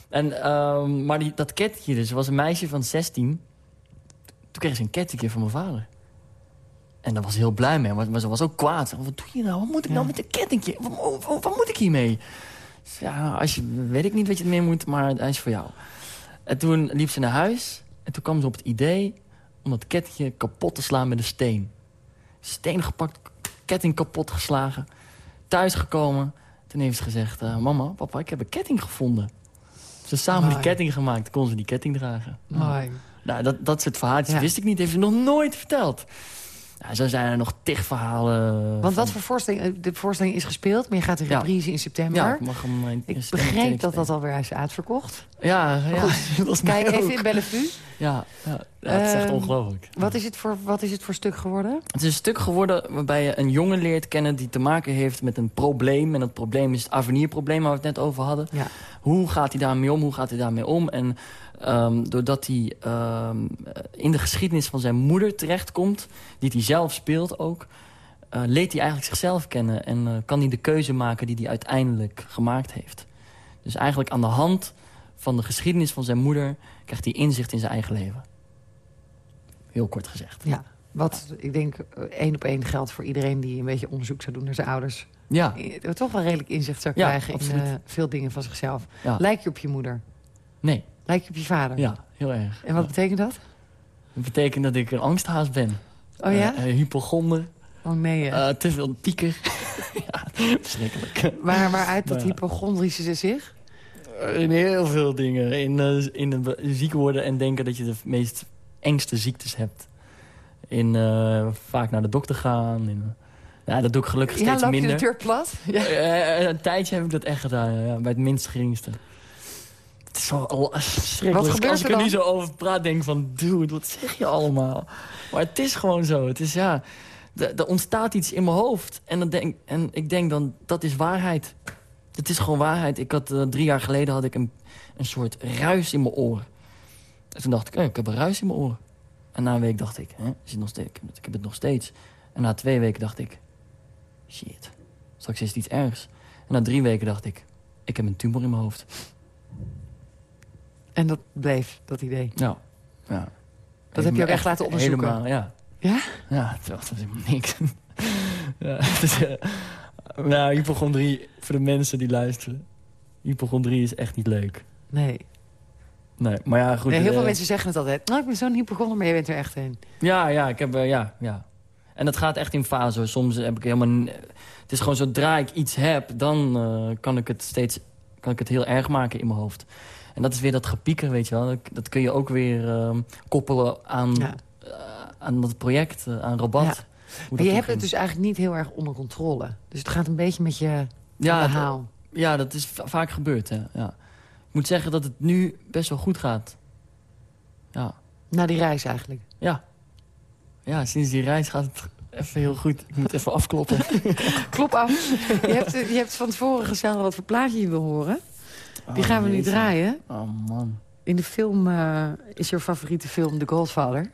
En, ehm, maar die, dat kettetje dus, was een meisje van 16. Toen kreeg ze een kettetje van mijn vader. En daar was ze heel blij mee, maar, maar ze was ook kwaad. Wat doe je nou? Wat moet ik nou met een kettingje? Wat, wat, wat- wat moet ik hiermee? Zei, Ja, als je, weet ik niet wat je ermee moet, maar hij is voor jou. En toen liep ze naar huis. En toen kwam ze op het idee om dat kettetje kapot te slaan met een steen. Steen gepakt, ketting kapot geslagen. Thuis gekomen. Toen heeft ze gezegd, eh, mama, papa, ik heb een ketting gevonden. Ze hebben samen Mooi. die ketting gemaakt, kon ze die ketting dragen. Mooi. Nou, dat, dat soort verhaaltjes Ja. wist ik niet, heeft ze nog nooit verteld. Nou, zo zijn er nog tig verhalen. Want van- wat voor voorstelling... eh, De voorstelling is gespeeld, maar je gaat in Ja. reprise in september. Ja, ik mag hem... eh, Ik begreep dat dat alweer is uitverkocht. Ja, ja. [laughs] Kijk even ook. in Bellevue. Ja, ja, ja, het is echt Ehm, ongelooflijk. Wat is, het voor, wat is het voor stuk geworden? Het is een stuk geworden waarbij je een jongen leert kennen... die te maken heeft met een probleem. En dat probleem is het avenierprobleem waar we het net over hadden. Ja. Hoe gaat hij daarmee om? Hoe gaat hij daarmee om? En ehm, doordat hij ehm, in de geschiedenis van zijn moeder terechtkomt... die hij zelf speelt ook... eh, leert hij eigenlijk zichzelf kennen. En eh, kan hij de keuze maken die hij uiteindelijk gemaakt heeft. Dus eigenlijk aan de hand van de geschiedenis van zijn moeder... krijgt hij inzicht in zijn eigen leven. Heel kort gezegd. Ja. Wat, ik denk, eh, één op één geldt voor iedereen die een beetje onderzoek zou doen naar zijn ouders. Ja, Eh, Toch wel redelijk inzicht zou Ja, krijgen in eh, veel dingen van zichzelf. Ja. Lijk je op je moeder? nee. Lijk je op je vader? Ja, heel erg. En wat Ja. betekent dat? Dat betekent dat ik een angsthaas ben. Oh ja? Eh, eh, hypochonder, oh nee. ja. eh, te veel pieker. [laughs] ja, verschrikkelijk. Waar, waaruit dat maar- hypochondrische zich? In heel veel dingen. In, eh, in ziek worden en denken dat je de meest engste ziektes hebt. In eh, vaak naar de dokter gaan. In, ja, dat doe ik gelukkig Ja, steeds loop je minder. de deur plat? Ja. Eh, een tijdje heb ik dat echt gedaan, ja, ja, bij het minst geringste. Wel al. Wat gebeurt Als ik er er nu zo over praat, denk van... Dude, wat zeg je allemaal? Maar het is gewoon zo. Het is, ja... Er ontstaat iets in mijn hoofd. En, dan denk, en ik denk dan, dat is waarheid. Het is gewoon waarheid. Ik had, eh, drie jaar geleden had ik een, een soort ruis in mijn oren. En toen dacht ik, eh, ik heb een ruis in mijn oren. En na een week dacht ik, hè, is het nog steeds, ik heb het- ik heb het nog steeds. En na twee weken dacht ik, shit, straks is het iets ergs. En na drie weken dacht ik, ik heb een tumor in mijn hoofd. En dat bleef, dat idee. Ja. ja. Dat heb je ook echt laten onderzoeken? Helemaal, ja. Ja? Ja, het was helemaal niks. [laughs] ja, [laughs] nou, hypochondrie, voor de mensen die luisteren. Hypochondrie is echt niet leuk. Nee. Nee, maar ja, goed. nee heel veel eh, mensen zeggen het altijd. Nou, ik ben zo'n hypochonder, maar je bent er echt een. Ja, ja, ik heb, eh, ja, ja. En dat gaat echt in fase. hoor. Soms heb ik helemaal... Het is gewoon zodra ik iets heb, dan eh, kan ik het steeds... kan ik het heel erg maken in mijn hoofd. En dat is weer dat gepieker, weet je wel. Dat, dat kun je ook weer ehm, koppelen aan, Ja. eh, aan dat project, eh, aan Rabat. Ja. Maar je hebt het dus eigenlijk niet heel erg onder controle. Dus het gaat een beetje met je ja, het- verhaal. ja, dat is va- vaak gebeurd, hè. Ja. Ik moet zeggen dat het nu best wel goed gaat. Ja. Na die reis eigenlijk. Ja. Ja, sinds die reis gaat het even heel goed. Ik moet even afkloppen. [laughs] Klop af. je, hebt, je hebt van tevoren gezegd wat voor plaatje je wil horen. Die Oh, gaan we nu draaien. Oh, man. In de film eh, is je favoriete film The Godfather.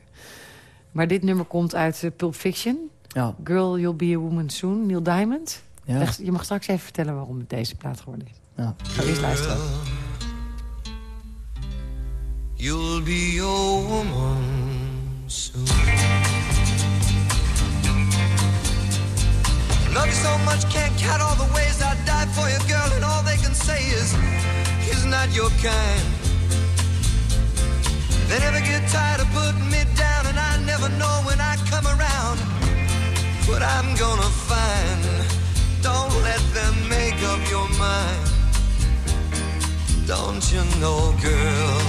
Maar dit nummer komt uit eh, Pulp Fiction. Ja. Girl, You'll Be a Woman Soon. Neil Diamond. Ja. Leg- Je mag straks even vertellen waarom het deze plaat geworden is. ja. Ga eerst luisteren. You'll be your woman soon. Love you so much, can't count all the ways I died for you, girl, and all they can say is not your kind. They never get tired of putting me down, and I never know when I come around what I'm gonna find. Don't let them make up your mind. Don't you know, girl?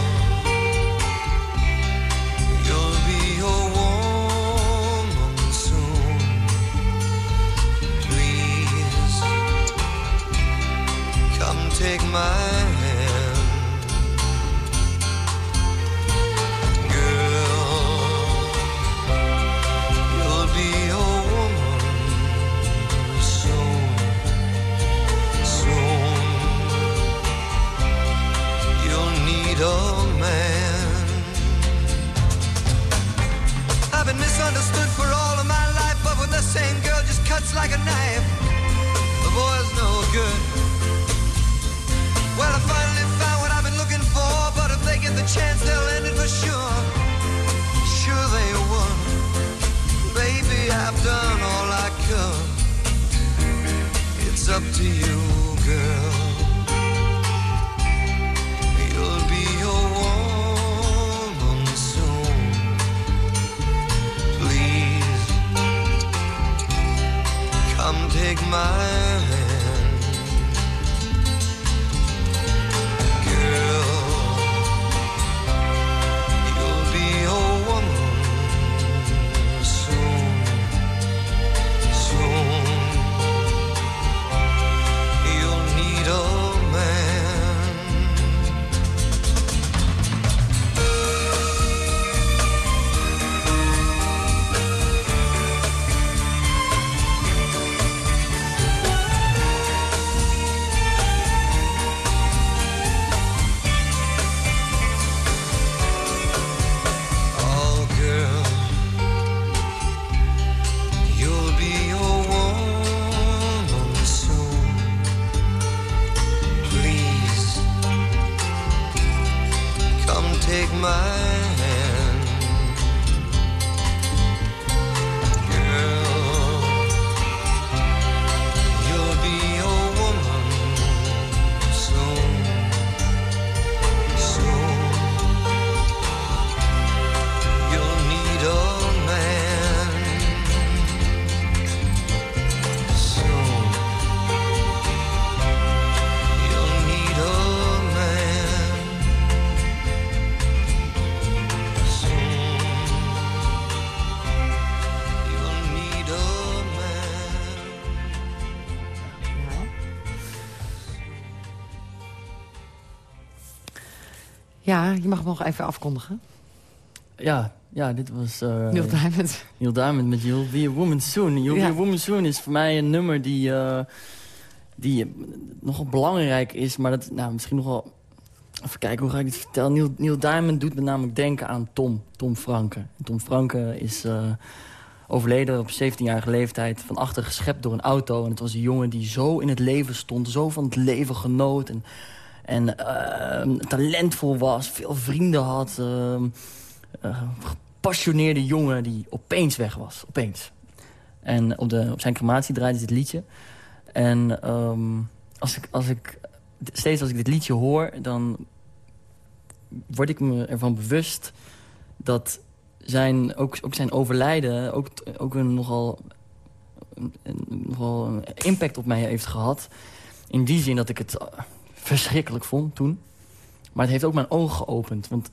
You'll be a woman soon. Please come take my cuts like a knife, the boy's no good. Well, I finally found what I've been looking for, but if they get the chance, they'll end it for sure. Sure they would. Baby, I've done all I could. It's up to you, Ja, je mag hem nog even afkondigen. Ja, ja dit was... eh, Neil Diamond. Neil Diamond met You'll Be a Woman Soon. You'll Ja. Be a Woman Soon is voor mij een nummer die, eh, die nogal belangrijk is. Maar dat, nou, misschien nog wel... Even kijken, hoe ga ik dit vertellen? Neil, Neil Diamond doet me namelijk denken aan Tom. Tom Franke. En Tom Franke is eh, overleden op 17-jarige leeftijd. Van achter geschept door een auto. En het was een jongen die zo in het leven stond. Zo van het leven genoot. En, en eh, talentvol was. Veel vrienden had. ehm, eh, gepassioneerde jongen die opeens weg was. Opeens. En op, de, op zijn crematie draaide dit liedje. En ehm, als ik, als ik, steeds als ik dit liedje hoor... dan word ik me ervan bewust dat zijn, ook, ook zijn overlijden... ook, ook een nogal, een, nogal een impact op mij heeft gehad. In die zin dat ik het verschrikkelijk vond toen. Maar het heeft ook mijn ogen geopend. Want,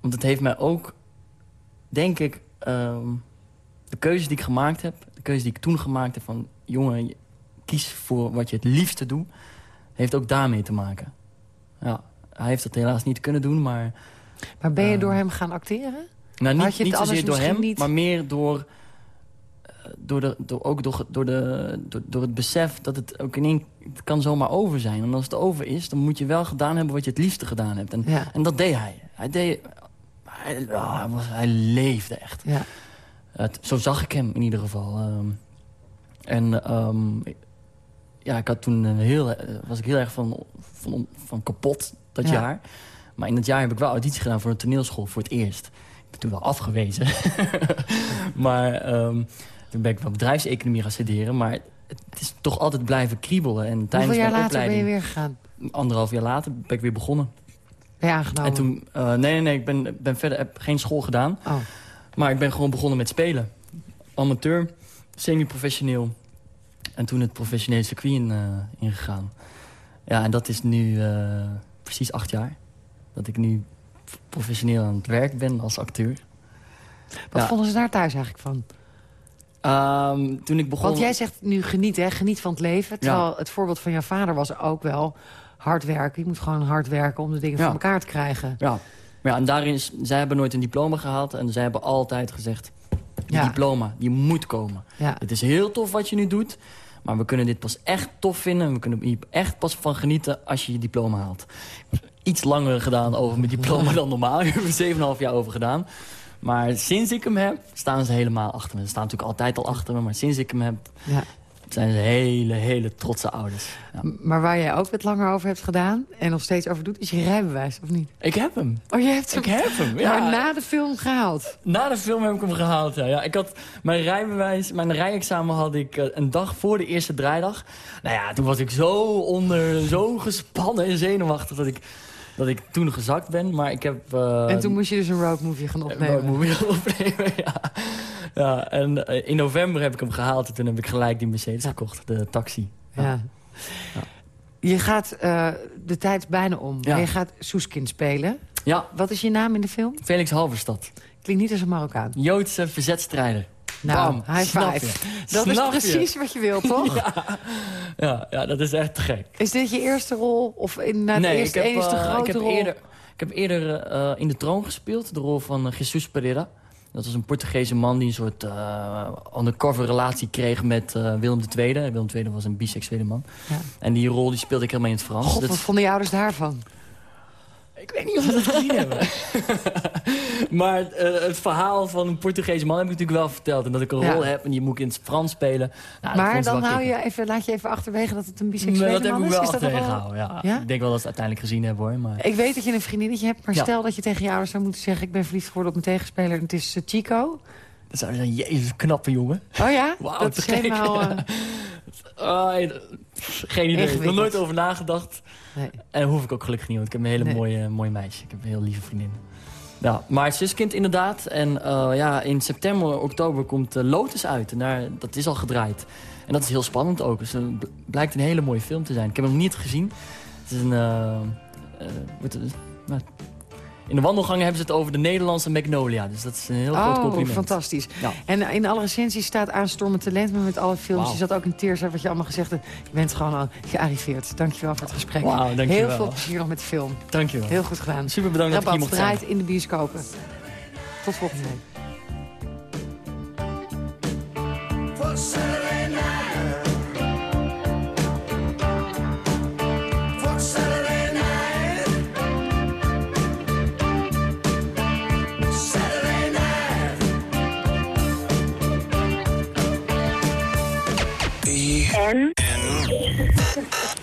want het heeft mij ook, denk ik... ehm, de keuzes die ik gemaakt heb... de keuze die ik toen gemaakt heb van... jongen, kies voor wat je het liefste doet... heeft ook daarmee te maken. Ja, hij heeft dat helaas niet kunnen doen, maar... Maar ben je Ehm, door hem gaan acteren? Nou, niet, niet zozeer door hem, niet- maar meer door, door, de, door, ook door, door, de, door, door het besef dat het ook in één... Het kan zomaar over zijn. En als het over is, dan moet je wel gedaan hebben wat je het liefste gedaan hebt. En, Ja. en dat deed hij. Hij, deed, hij, ah, hij, was, hij leefde echt. Ja. Het, zo zag ik hem in ieder geval. ehm. en ehm, ja, ik had toen heel, eh, was ik heel erg van, van, van kapot dat Ja. jaar. Maar in dat jaar heb ik wel auditie gedaan voor een toneelschool voor het eerst. Ik ben toen wel afgewezen. [laughs] maar ehm, toen ben ik wel bedrijfseconomie gaan studeren. Maar het is toch altijd blijven kriebelen. En tijdens Hoeveel jaar mijn later ben je opleiding, weer gegaan? anderhalf jaar later, ben ik weer begonnen. Ben je aangenomen? En toen, eh, nee, nee, nee, ik ben, ben verder, heb geen school gedaan. Oh. Maar ik ben gewoon begonnen met spelen. Amateur, semi-professioneel. En toen het professionele circuit in, eh, ingegaan. Ja, en dat is nu eh, precies acht jaar. Dat ik nu professioneel aan het werk ben als acteur. Wat Ja. vonden ze daar thuis eigenlijk van? Ehm, toen ik begon... Want jij zegt nu geniet, hè? Geniet van het leven. Terwijl het voorbeeld van jouw vader was ook wel hard werken. Je moet gewoon hard werken om de dingen Ja. voor elkaar te krijgen. Ja, maar ja, en daarin is, zij hebben nooit een diploma gehaald. En zij hebben altijd gezegd, die Ja. diploma, die moet komen. Ja. Het is heel tof wat je nu doet. Maar we kunnen dit pas echt tof vinden. En we kunnen hier echt pas van genieten als je je diploma haalt. Iets langer gedaan over mijn diploma [laughs] dan normaal. Ik heb er 7,5 jaar over gedaan. Maar sinds ik hem heb, staan ze helemaal achter me. Ze staan natuurlijk altijd al achter me. Maar sinds ik hem heb, Ja. zijn ze hele, hele trotse ouders. Ja. Maar waar jij ook wat langer over hebt gedaan... en nog steeds over doet, is je rijbewijs, of niet? Ik heb hem. Oh, je hebt hem Ik heb hem, ja. maar na de film gehaald. Na de film heb ik hem gehaald, ja. ja ik had mijn rijbewijs, mijn rijexamen had ik eh, een dag voor de eerste draaidag. Nou ja, toen was ik zo onder, zo gespannen en zenuwachtig dat ik, dat ik toen gezakt ben. Maar ik heb... eh, en toen moest je dus een roadmovie gaan opnemen. moet ik opnemen, ja. ja en eh, in november heb ik hem gehaald en toen heb ik gelijk die Mercedes gekocht, de taxi. Ja. Je gaat, eh, de tijd bijna om. Ja. En je gaat Soeskind spelen. Ja, Wat is je naam in de film? Felix Halverstad. Klinkt niet als een Marokkaan. Joodse verzetstrijder. Nou, five. je. Dat Snap is je? precies wat je wilt, toch? [laughs] Ja, ja, dat is echt gek. Is dit je eerste rol? Of in, na nee, eerste, ik heb, eerste eh, grote ik heb rol? Eerder, ik heb eerder eh, in de troon gespeeld, de rol van eh, Jesus Pereira. Dat was een Portugese man die een soort undercover relatie kreeg met Willem II. Willem II was een biseksuele man. Ja. En die rol die speelde ik helemaal in het Frans. God, Dat- wat vonden je ouders daarvan? Ik weet niet of we dat gezien hebben. [laughs] maar eh, het verhaal van een Portugese man heb ik natuurlijk wel verteld. En dat ik een Ja. rol heb en die moet ik in het Frans spelen. Nou, maar dan hou je even, laat je even achterwege dat het een Nee, biseksuele dat heb man ik is. wel dat toch achterwege wel... gehouden, ja. Ja? Ik denk wel dat ze het uiteindelijk gezien hebben hoor. Maar... Ik weet dat je een vriendinnetje hebt, maar Ja. stel dat je tegen je ouders zou moeten zeggen... ik ben verliefd geworden op mijn tegenspeler en het is eh, Chico. Dat zou je zeggen, jezus, knappe jongen. Oh ja? [laughs] Wauw, dat te is helemaal... eh, Ah, geen idee. Ik heb er nooit over nagedacht. nee. En hoef ik ook gelukkig niet, want ik heb een hele Nee. mooie, mooie meisje. Ik heb een heel lieve vriendin. Ja, maar het zuskind inderdaad. En eh, ja, in september, oktober komt Lotus uit. En daar, dat is al gedraaid. En dat is heel spannend ook. Dus het bl- blijkt een hele mooie film te zijn. Ik heb hem nog niet gezien. Het is een... eh, In de wandelgangen hebben ze het over de Nederlandse Magnolia. Dus dat is een heel groot Oh, compliment. fantastisch. Ja. En in alle recensies staat aanstormend talent, maar met alle films. Wauw. Je zat ook in Teersa, wat je allemaal gezegd hebt. Je bent gewoon al gearriveerd. Dankjewel voor het gesprek. Dankjewel. Heel veel plezier nog met de film. Dankjewel. Heel goed gedaan. Super bedankt dat ik hier mocht zijn. draait in de bioscopen. Tot volgende week. En? en.